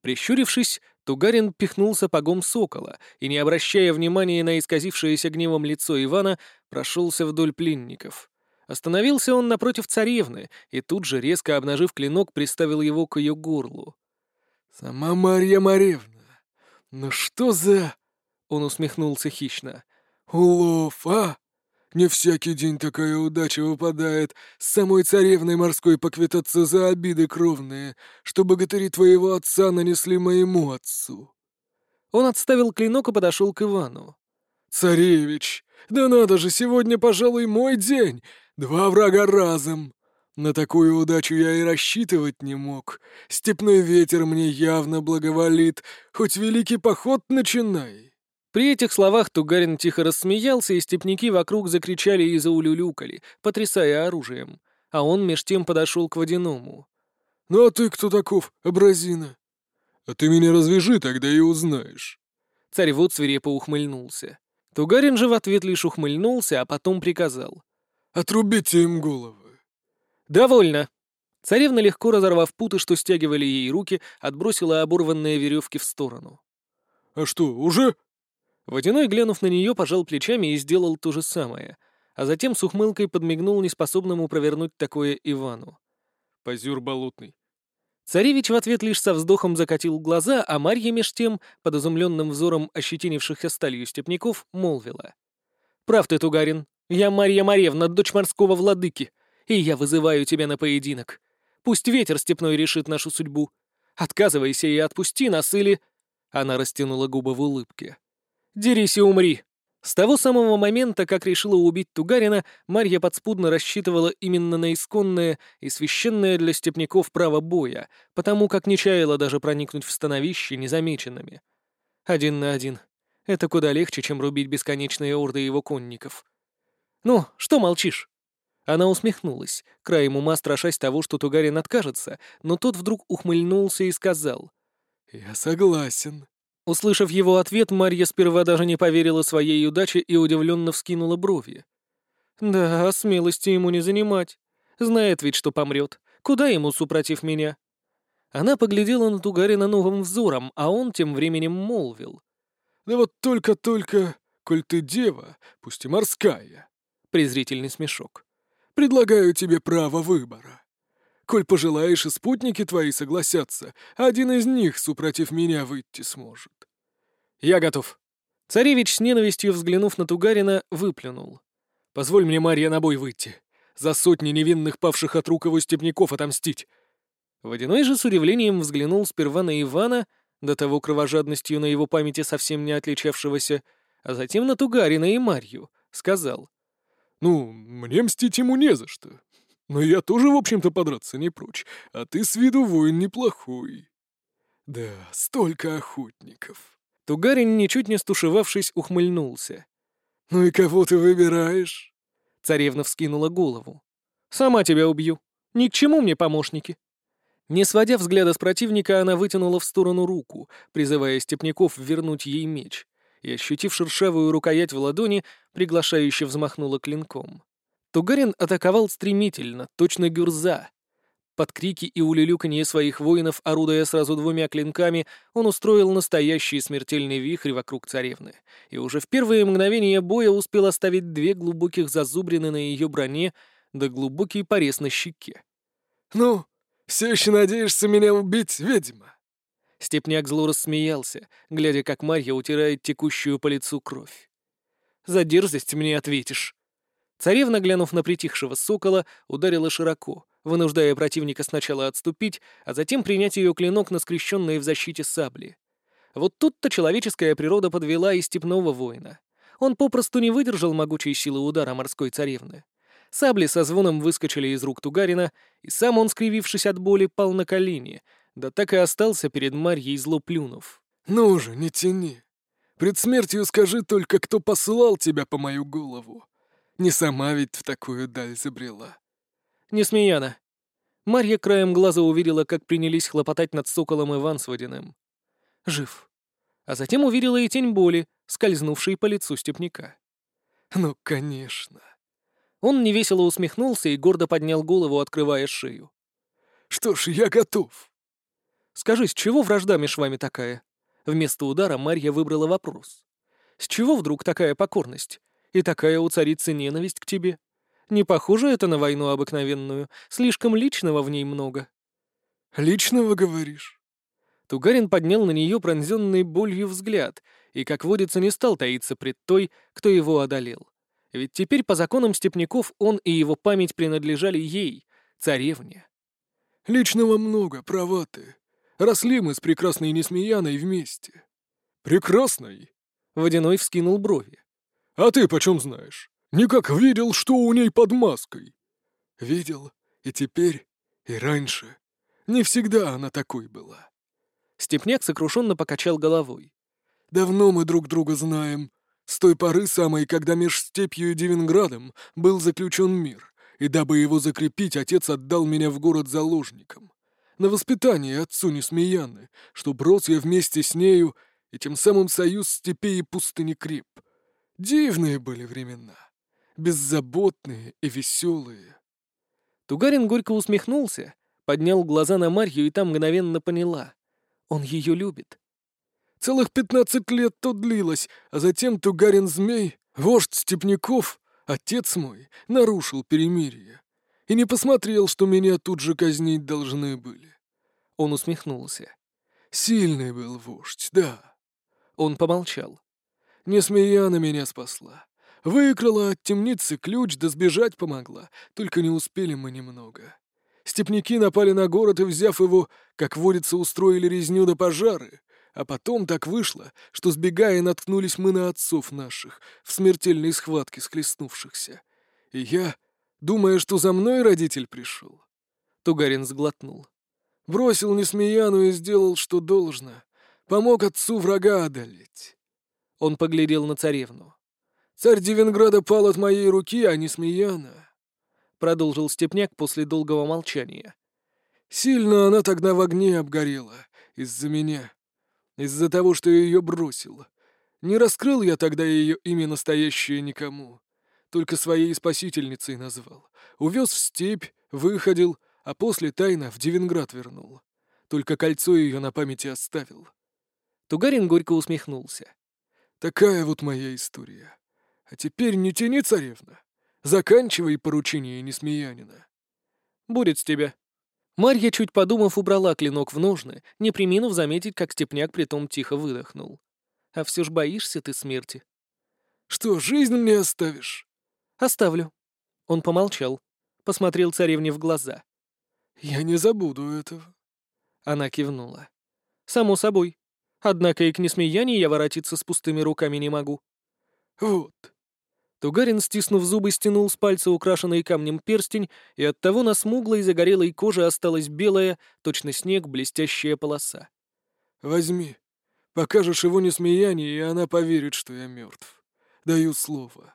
Прищурившись, Тугарин пихнул сапогом сокола и, не обращая внимания на исказившееся гневом лицо Ивана, прошелся вдоль пленников. Остановился он напротив царевны и тут же, резко обнажив клинок, приставил его к ее горлу. «Сама Марья Маревна, ну что за...» Он усмехнулся хищно. «Улов, а? Не всякий день такая удача выпадает с самой царевной морской поквитаться за обиды кровные, что богатыри твоего отца нанесли моему отцу». Он отставил клинок и подошел к Ивану. «Царевич, да надо же, сегодня, пожалуй, мой день. Два врага разом. На такую удачу я и рассчитывать не мог. Степной ветер мне явно благоволит, хоть великий поход начинай». При этих словах Тугарин тихо рассмеялся, и степняки вокруг закричали и заулюлюкали, потрясая оружием. А он меж тем подошел к водяному. «Ну а ты кто таков, образина?» «А ты меня развяжи, тогда и узнаешь». Царь-вод свирепо ухмыльнулся. Тугарин же в ответ лишь ухмыльнулся, а потом приказал. «Отрубите им головы». «Довольно». Царевна, легко разорвав путы, что стягивали ей руки, отбросила оборванные веревки в сторону. «А что, уже?» Водяной, глянув на нее, пожал плечами и сделал то же самое, а затем с ухмылкой подмигнул неспособному провернуть такое Ивану. «Позер болотный». Царевич в ответ лишь со вздохом закатил глаза, а Марья меж тем, под изумленным взором ощетинившихся сталью степняков, молвила. «Прав ты, Тугарин. Я Марья Маревна, дочь морского владыки, и я вызываю тебя на поединок. Пусть ветер степной решит нашу судьбу. Отказывайся и отпусти нас, или...» Она растянула губы в улыбке. «Дерись и умри!» С того самого момента, как решила убить Тугарина, Марья подспудно рассчитывала именно на исконное и священное для степняков право боя, потому как не чаяла даже проникнуть в становище незамеченными. Один на один. Это куда легче, чем рубить бесконечные орды его конников. «Ну, что молчишь?» Она усмехнулась, краем ума страшась того, что Тугарин откажется, но тот вдруг ухмыльнулся и сказал. «Я согласен». Услышав его ответ, Марья сперва даже не поверила своей удаче и удивленно вскинула брови. «Да, смелости ему не занимать. Знает ведь, что помрет. Куда ему, супротив меня?» Она поглядела на Тугарина новым взором, а он тем временем молвил. «Да вот только-только, коль ты дева, пусть и морская». Презрительный смешок. «Предлагаю тебе право выбора. Коль пожелаешь, и спутники твои согласятся, один из них, супротив меня, выйти сможет. Я готов. Царевич с ненавистью взглянув на Тугарина, выплюнул. Позволь мне, Марья, на бой выйти. За сотни невинных павших от рук его степняков отомстить. Водяной же с удивлением взглянул сперва на Ивана, до того кровожадностью на его памяти совсем не отличавшегося, а затем на Тугарина и Марью, сказал. «Ну, мне мстить ему не за что. Но я тоже, в общем-то, подраться не прочь, а ты с виду воин неплохой. Да, столько охотников. Тугарин, ничуть не стушевавшись, ухмыльнулся. «Ну и кого ты выбираешь?» Царевна вскинула голову. «Сама тебя убью. Ни к чему мне помощники». Не сводя взгляда с противника, она вытянула в сторону руку, призывая степняков вернуть ей меч, и, ощутив шершавую рукоять в ладони, приглашающе взмахнула клинком. Тугарин атаковал стремительно, точно гюрза. Под крики и улюлюканье своих воинов, орудуя сразу двумя клинками, он устроил настоящий смертельный вихрь вокруг царевны, и уже в первые мгновения боя успел оставить две глубоких зазубрины на ее броне да глубокий порез на щеке. «Ну, все еще надеешься меня убить, ведьма?» Степняк зло рассмеялся, глядя, как Марья утирает текущую по лицу кровь. «За дерзость мне ответишь». Царевна, глянув на притихшего сокола, ударила широко, вынуждая противника сначала отступить, а затем принять ее клинок на скрещенные в защите сабли. Вот тут-то человеческая природа подвела и степного воина. Он попросту не выдержал могучей силы удара морской царевны. Сабли со звоном выскочили из рук Тугарина, и сам он, скривившись от боли, пал на колени, да так и остался перед Марьей зло плюнув. «Ну же, не тяни. Пред смертью скажи только, кто послал тебя по мою голову. Не сама ведь в такую даль забрела. Не смеяна. Марья краем глаза увидела, как принялись хлопотать над соколом Иван с водяным. Жив. А затем увидела и тень боли, скользнувшей по лицу степняка. Ну, конечно. Он невесело усмехнулся и гордо поднял голову, открывая шею. Что ж, я готов. Скажи, с чего вражда меж вами такая? Вместо удара Марья выбрала вопрос. С чего вдруг такая покорность? И такая у царицы ненависть к тебе? Не похоже это на войну обыкновенную, слишком личного в ней много. Личного, говоришь? Тугарин поднял на нее пронзенный болью взгляд и, как водится, не стал таиться пред той, кто его одолел. Ведь теперь по законам степняков он и его память принадлежали ей, царевне. «Личного много, права ты. Росли мы с прекрасной Несмеяной вместе». «Прекрасной?» — Водяной вскинул брови. «А ты почем знаешь? Никак видел, что у ней под маской». «Видел. И теперь, и раньше. Не всегда она такой была». Степняк сокрушенно покачал головой. «Давно мы друг друга знаем. С той поры самой, когда меж степью и Девинградом был заключен мир, и дабы его закрепить, отец отдал меня в город заложником. На воспитание отцу Несмеяны, что брос я вместе с нею, и тем самым союз степей и пустыни креп. Дивные были времена, беззаботные и веселые». Тугарин горько усмехнулся, поднял глаза на Марью и там мгновенно поняла. Он ее любит. Целых пятнадцать лет то длилось, а затем Тугарин-змей, вождь степняков, отец мой, нарушил перемирие. И не посмотрел, что меня тут же казнить должны были. Он усмехнулся. Сильный был вождь, да. Он помолчал. Несмеяна меня спасла. Выкрала от темницы ключ, да сбежать помогла. Только не успели мы немного. Степняки напали на город и, взяв его, как водится, устроили резню до пожары. А потом так вышло, что, сбегая, наткнулись мы на отцов наших, в смертельной схватке схлестнувшихся. И я, думая, что за мной родитель пришел. Тугарин сглотнул. Бросил Несмеяну и сделал, что должно. Помог отцу врага одолеть. Он поглядел на царевну. Царь Девинграда пал от моей руки, а Несмеяна продолжил Степняк после долгого молчания. «Сильно она тогда в огне обгорела. Из-за меня. Из-за того, что я ее бросил. Не раскрыл я тогда ее имя настоящее никому. Только своей спасительницей назвал. Увез в степь, выходил, а после тайно в Девинград вернул. Только кольцо ее на памяти оставил». Тугарин горько усмехнулся. «Такая вот моя история. А теперь не тяни, царевна. Заканчивай поручение Несмеянина. Будет с тебя. Марья, чуть подумав, убрала клинок в ножны, не приминув заметить, как степняк притом тихо выдохнул. А все ж боишься ты смерти. Что, жизнь мне оставишь? Оставлю. Он помолчал, посмотрел царевне в глаза. Я не забуду этого. Она кивнула. Само собой. Однако и к несмеянию я воротиться с пустыми руками не могу. Вот. Тугарин, стиснув зубы, стянул с пальца украшенный камнем перстень, и оттого на смуглой загорелой коже осталась белая, точно снег, блестящая полоса. «Возьми. Покажешь его несмеяние, и она поверит, что я мертв. Даю слово».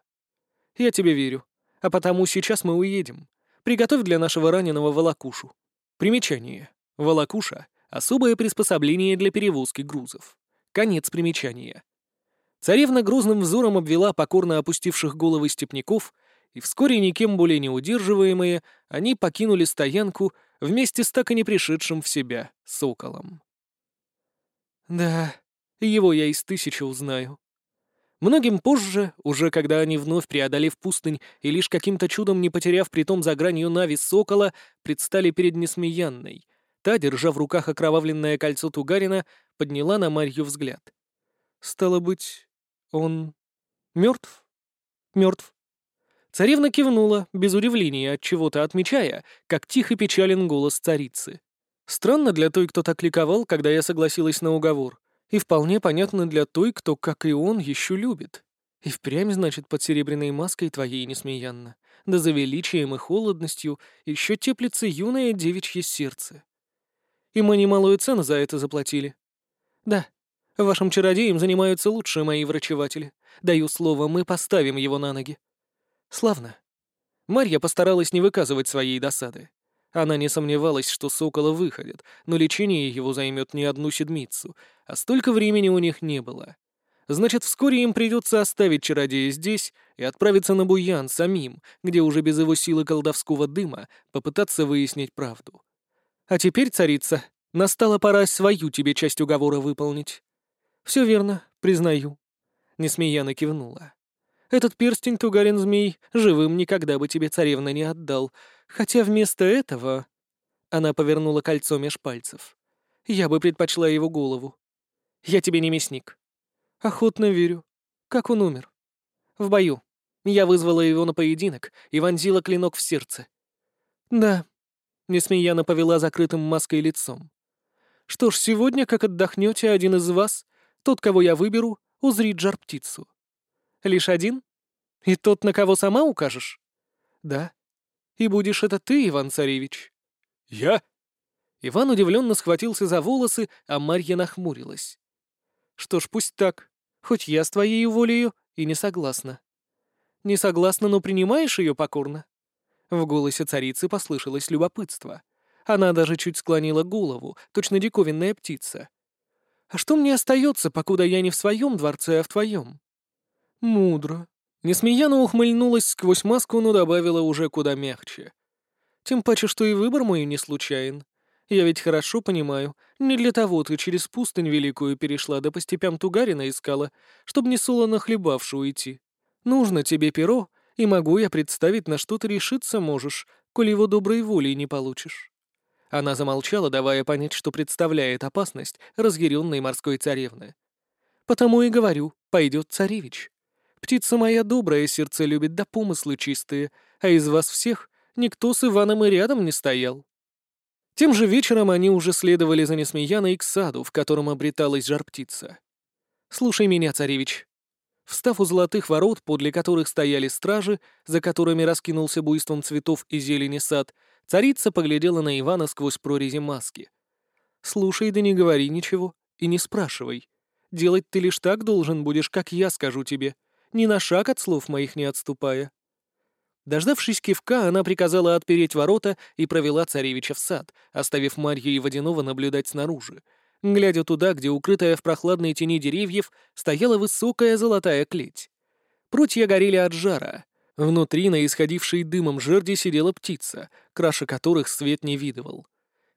«Я тебе верю. А потому сейчас мы уедем. Приготовь для нашего раненого волокушу». Примечание. Волокуша — особое приспособление для перевозки грузов. Конец примечания. Царевна грозным взором обвела покорно опустивших головы степняков, и вскоре, никем более не удерживаемые, они покинули стоянку вместе с так и не пришедшим в себя соколом. Да, его я из тысячи узнаю. Многим позже, уже когда они вновь преодолев пустынь и лишь каким-то чудом не потеряв притом за гранью Нави сокола, предстали перед Несмеянной. Та, держа в руках окровавленное кольцо Тугарина, подняла на Марью взгляд. Стало быть, он мертв? Мертв. Царевна кивнула, без удивления, от чего-то отмечая, как тихо печален голос царицы. Странно для той, кто так ликовал, когда я согласилась на уговор. И вполне понятно для той, кто, как и он, еще любит. И впрямь, значит, под серебряной маской твоей несмеянно. Да за величием и холодностью еще теплится юное девичье сердце. И мы немалую цену за это заплатили. Да, Вашим чародеем занимаются лучшие мои врачеватели. Даю слово, мы поставим его на ноги». «Славно». Марья постаралась не выказывать своей досады. Она не сомневалась, что Сокола выходит, но лечение его займет не одну седмицу, а столько времени у них не было. Значит, вскоре им придется оставить чародея здесь и отправиться на Буян самим, где уже без его силы колдовского дыма попытаться выяснить правду. А теперь, царица, настала пора свою тебе часть уговора выполнить. Все верно, признаю. Несмеяна кивнула. Этот перстень, Тугарин Змей, живым никогда бы тебе царевна не отдал, хотя вместо этого... Она повернула кольцо меж пальцев. Я бы предпочла его голову. Я тебе не мясник. Охотно верю. Как он умер? В бою. Я вызвала его на поединок и вонзила клинок в сердце. Да. Несмеяна повела закрытым маской лицом. Что ж, сегодня, как отдохнете, один из вас, тот, кого я выберу, узрит жар-птицу. Лишь один? И тот, на кого сама укажешь? Да. И будешь это ты, Иван-царевич. Я? Иван удивленно схватился за волосы, а Марья нахмурилась. Что ж, пусть так. Хоть я с твоей волею и не согласна. Не согласна, но принимаешь ее покорно? В голосе царицы послышалось любопытство. Она даже чуть склонила голову, точно диковинная птица. А что мне остается, покуда я не в своем дворце, а в твоем? Мудро. Несмеяно ухмыльнулась сквозь маску, но добавила уже куда мягче. Тем паче, что и выбор мой не случайен. Я ведь хорошо понимаю, не для того ты через пустынь великую перешла, да по степям Тугарина искала, чтобы не солоно хлебавши уйти. Нужно тебе перо, и могу я представить, на что ты решиться можешь, коли его доброй волей не получишь». Она замолчала, давая понять, что представляет опасность разъяренной морской царевны. «Потому и говорю, пойдет царевич. Птица моя доброе сердце любит, да помыслы чистые, а из вас всех никто с Иваном и рядом не стоял». Тем же вечером они уже следовали за Несмеяной к саду, в котором обреталась жар-птица. «Слушай меня, царевич». Встав у золотых ворот, подле которых стояли стражи, за которыми раскинулся буйством цветов и зелени сад, царица поглядела на Ивана сквозь прорези маски. «Слушай, да не говори ничего и не спрашивай. Делать ты лишь так должен будешь, как я скажу тебе, ни на шаг от слов моих не отступая. Дождавшись кивка, она приказала отпереть ворота и провела царевича в сад, оставив Марью и Водянова наблюдать снаружи, глядя туда, где, укрытая в прохладной тени деревьев, стояла высокая золотая клеть. Прутья горели от жара. Внутри, на исходившей дымом жерди, сидела птица, краше которых свет не видывал.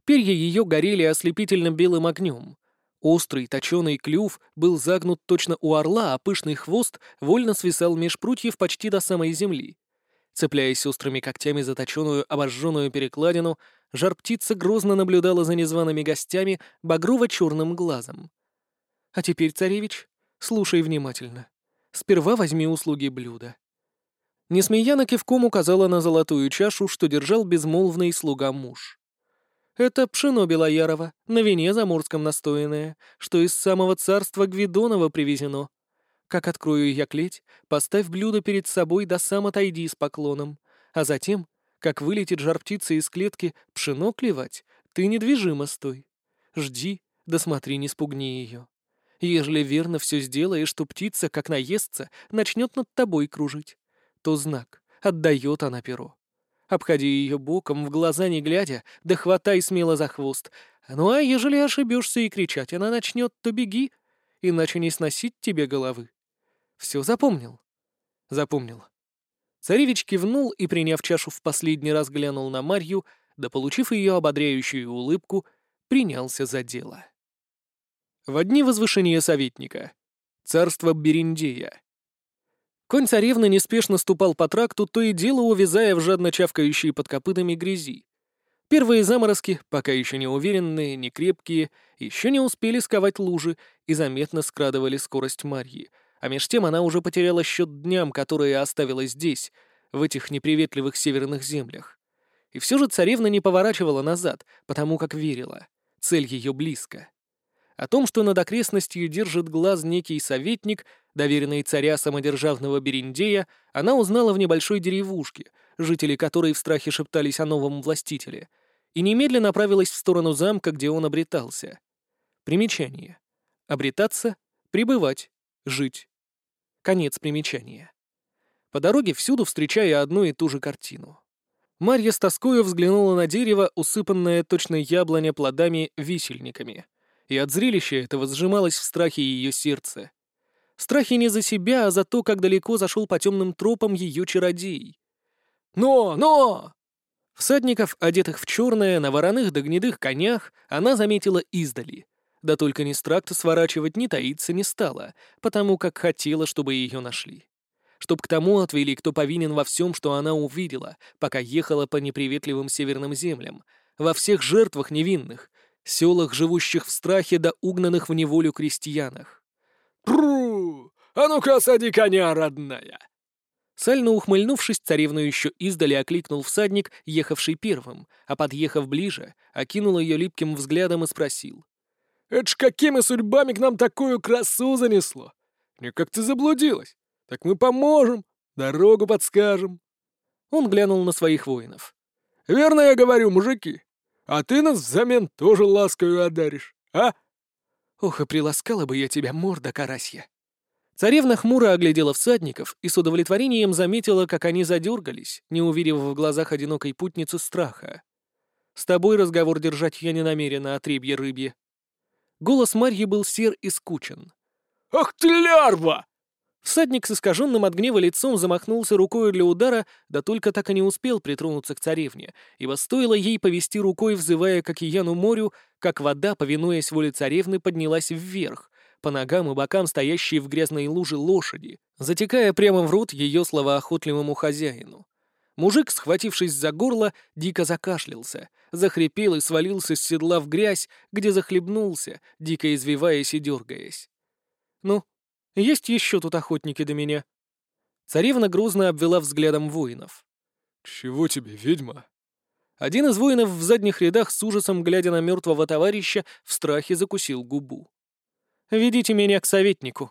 Перья ее горели ослепительно белым огнем. Острый, точеный клюв был загнут точно у орла, а пышный хвост вольно свисал меж прутьев почти до самой земли. Цепляясь острыми когтями за точеную обожженную перекладину, жар-птица грозно наблюдала за незваными гостями багрово-черным глазом. «А теперь, царевич, слушай внимательно. Сперва возьми услуги блюда». Несмеяна кивком указала на золотую чашу, что держал безмолвный слуга муж. «Это пшено Белоярова, на вине заморском настоянное, что из самого царства Гвидонова привезено. Как открою я клеть, поставь блюдо перед собой да сам отойди с поклоном. А затем, как вылетит жар птицы из клетки, пшено клевать, ты недвижимо стой. Жди, да смотри, не спугни ее. Ежели верно все сделаешь, что птица, как наестся, начнет над тобой кружить, то знак, отдает она перо. Обходи ее боком, в глаза не глядя, да хватай смело за хвост. Ну а ежели ошибешься и кричать она начнет, то беги, иначе не сносить тебе головы. Все запомнил?» «Запомнил». Царевич кивнул и, приняв чашу в последний раз, глянул на Марью, да, получив ее ободряющую улыбку, принялся за дело. В дни возвышения советника. Царство Бериндея. Конь царевны неспешно ступал по тракту, то и дело увязая в жадно чавкающие под копытами грязи. Первые заморозки, пока еще не уверенные, не крепкие, еще не успели сковать лужи и заметно скрадывали скорость Марьи, а меж тем она уже потеряла счет дням, которые оставила здесь, в этих неприветливых северных землях. И все же царевна не поворачивала назад, потому как верила. Цель ее близко. О том, что над окрестностью держит глаз некий советник, доверенный царя самодержавного Бериндея, она узнала в небольшой деревушке, жители которой в страхе шептались о новом властителе, и немедленно направилась в сторону замка, где он обретался. Примечание. Обретаться, пребывать, жить. Конец примечания. По дороге всюду встречая одну и ту же картину. Марья с тоскою взглянула на дерево, усыпанное точно яблоня плодами-висельниками, и от зрелища этого сжималось в страхе ее сердце. В страхе не за себя, а за то, как далеко зашел по темным тропам ее чародей. «Но! Но!» Всадников, одетых в черное, на вороных да гнедых конях, она заметила издали. Да только ни с тракта сворачивать, ни таиться не стала, потому как хотела, чтобы ее нашли. Чтоб к тому отвели, кто повинен во всем, что она увидела, пока ехала по неприветливым северным землям, во всех жертвах невинных, селах, живущих в страхе да угнанных в неволю крестьянах. «Пру! А ну-ка, сади коня, родная!» Сально ухмыльнувшись, царевну еще издали окликнул всадник, ехавший первым, а подъехав ближе, окинул ее липким взглядом и спросил. «Это ж какими судьбами к нам такую красу занесло? Не как ты заблудилась? Так мы поможем, дорогу подскажем». Он глянул на своих воинов. «Верно я говорю, мужики? А ты нас взамен тоже ласкою одаришь, а?» «Ох, и приласкала бы я тебя, морда карасья!» Царевна хмуро оглядела всадников и с удовлетворением заметила, как они задергались, не увидев в глазах одинокой путницы страха. «С тобой разговор держать я не намерена, отребье рыбье». Голос Марьи был сер и скучен. «Ах ты лярва!» Всадник с искаженным от гнева лицом замахнулся рукой для удара, да только так и не успел притронуться к царевне, ибо стоило ей повести рукой, взывая к океану морю, как вода, повинуясь воле царевны, поднялась вверх, по ногам и бокам стоящие в грязной луже лошади, затекая прямо в рот ее словоохотливому хозяину. Мужик, схватившись за горло, дико закашлялся, захрипел и свалился с седла в грязь, где захлебнулся, дико извиваясь и дергаясь. «Ну, есть еще тут охотники до меня?» Царевна грузно обвела взглядом воинов. «Чего тебе, ведьма?» Один из воинов в задних рядах с ужасом, глядя на мертвого товарища, в страхе закусил губу. «Ведите меня к советнику».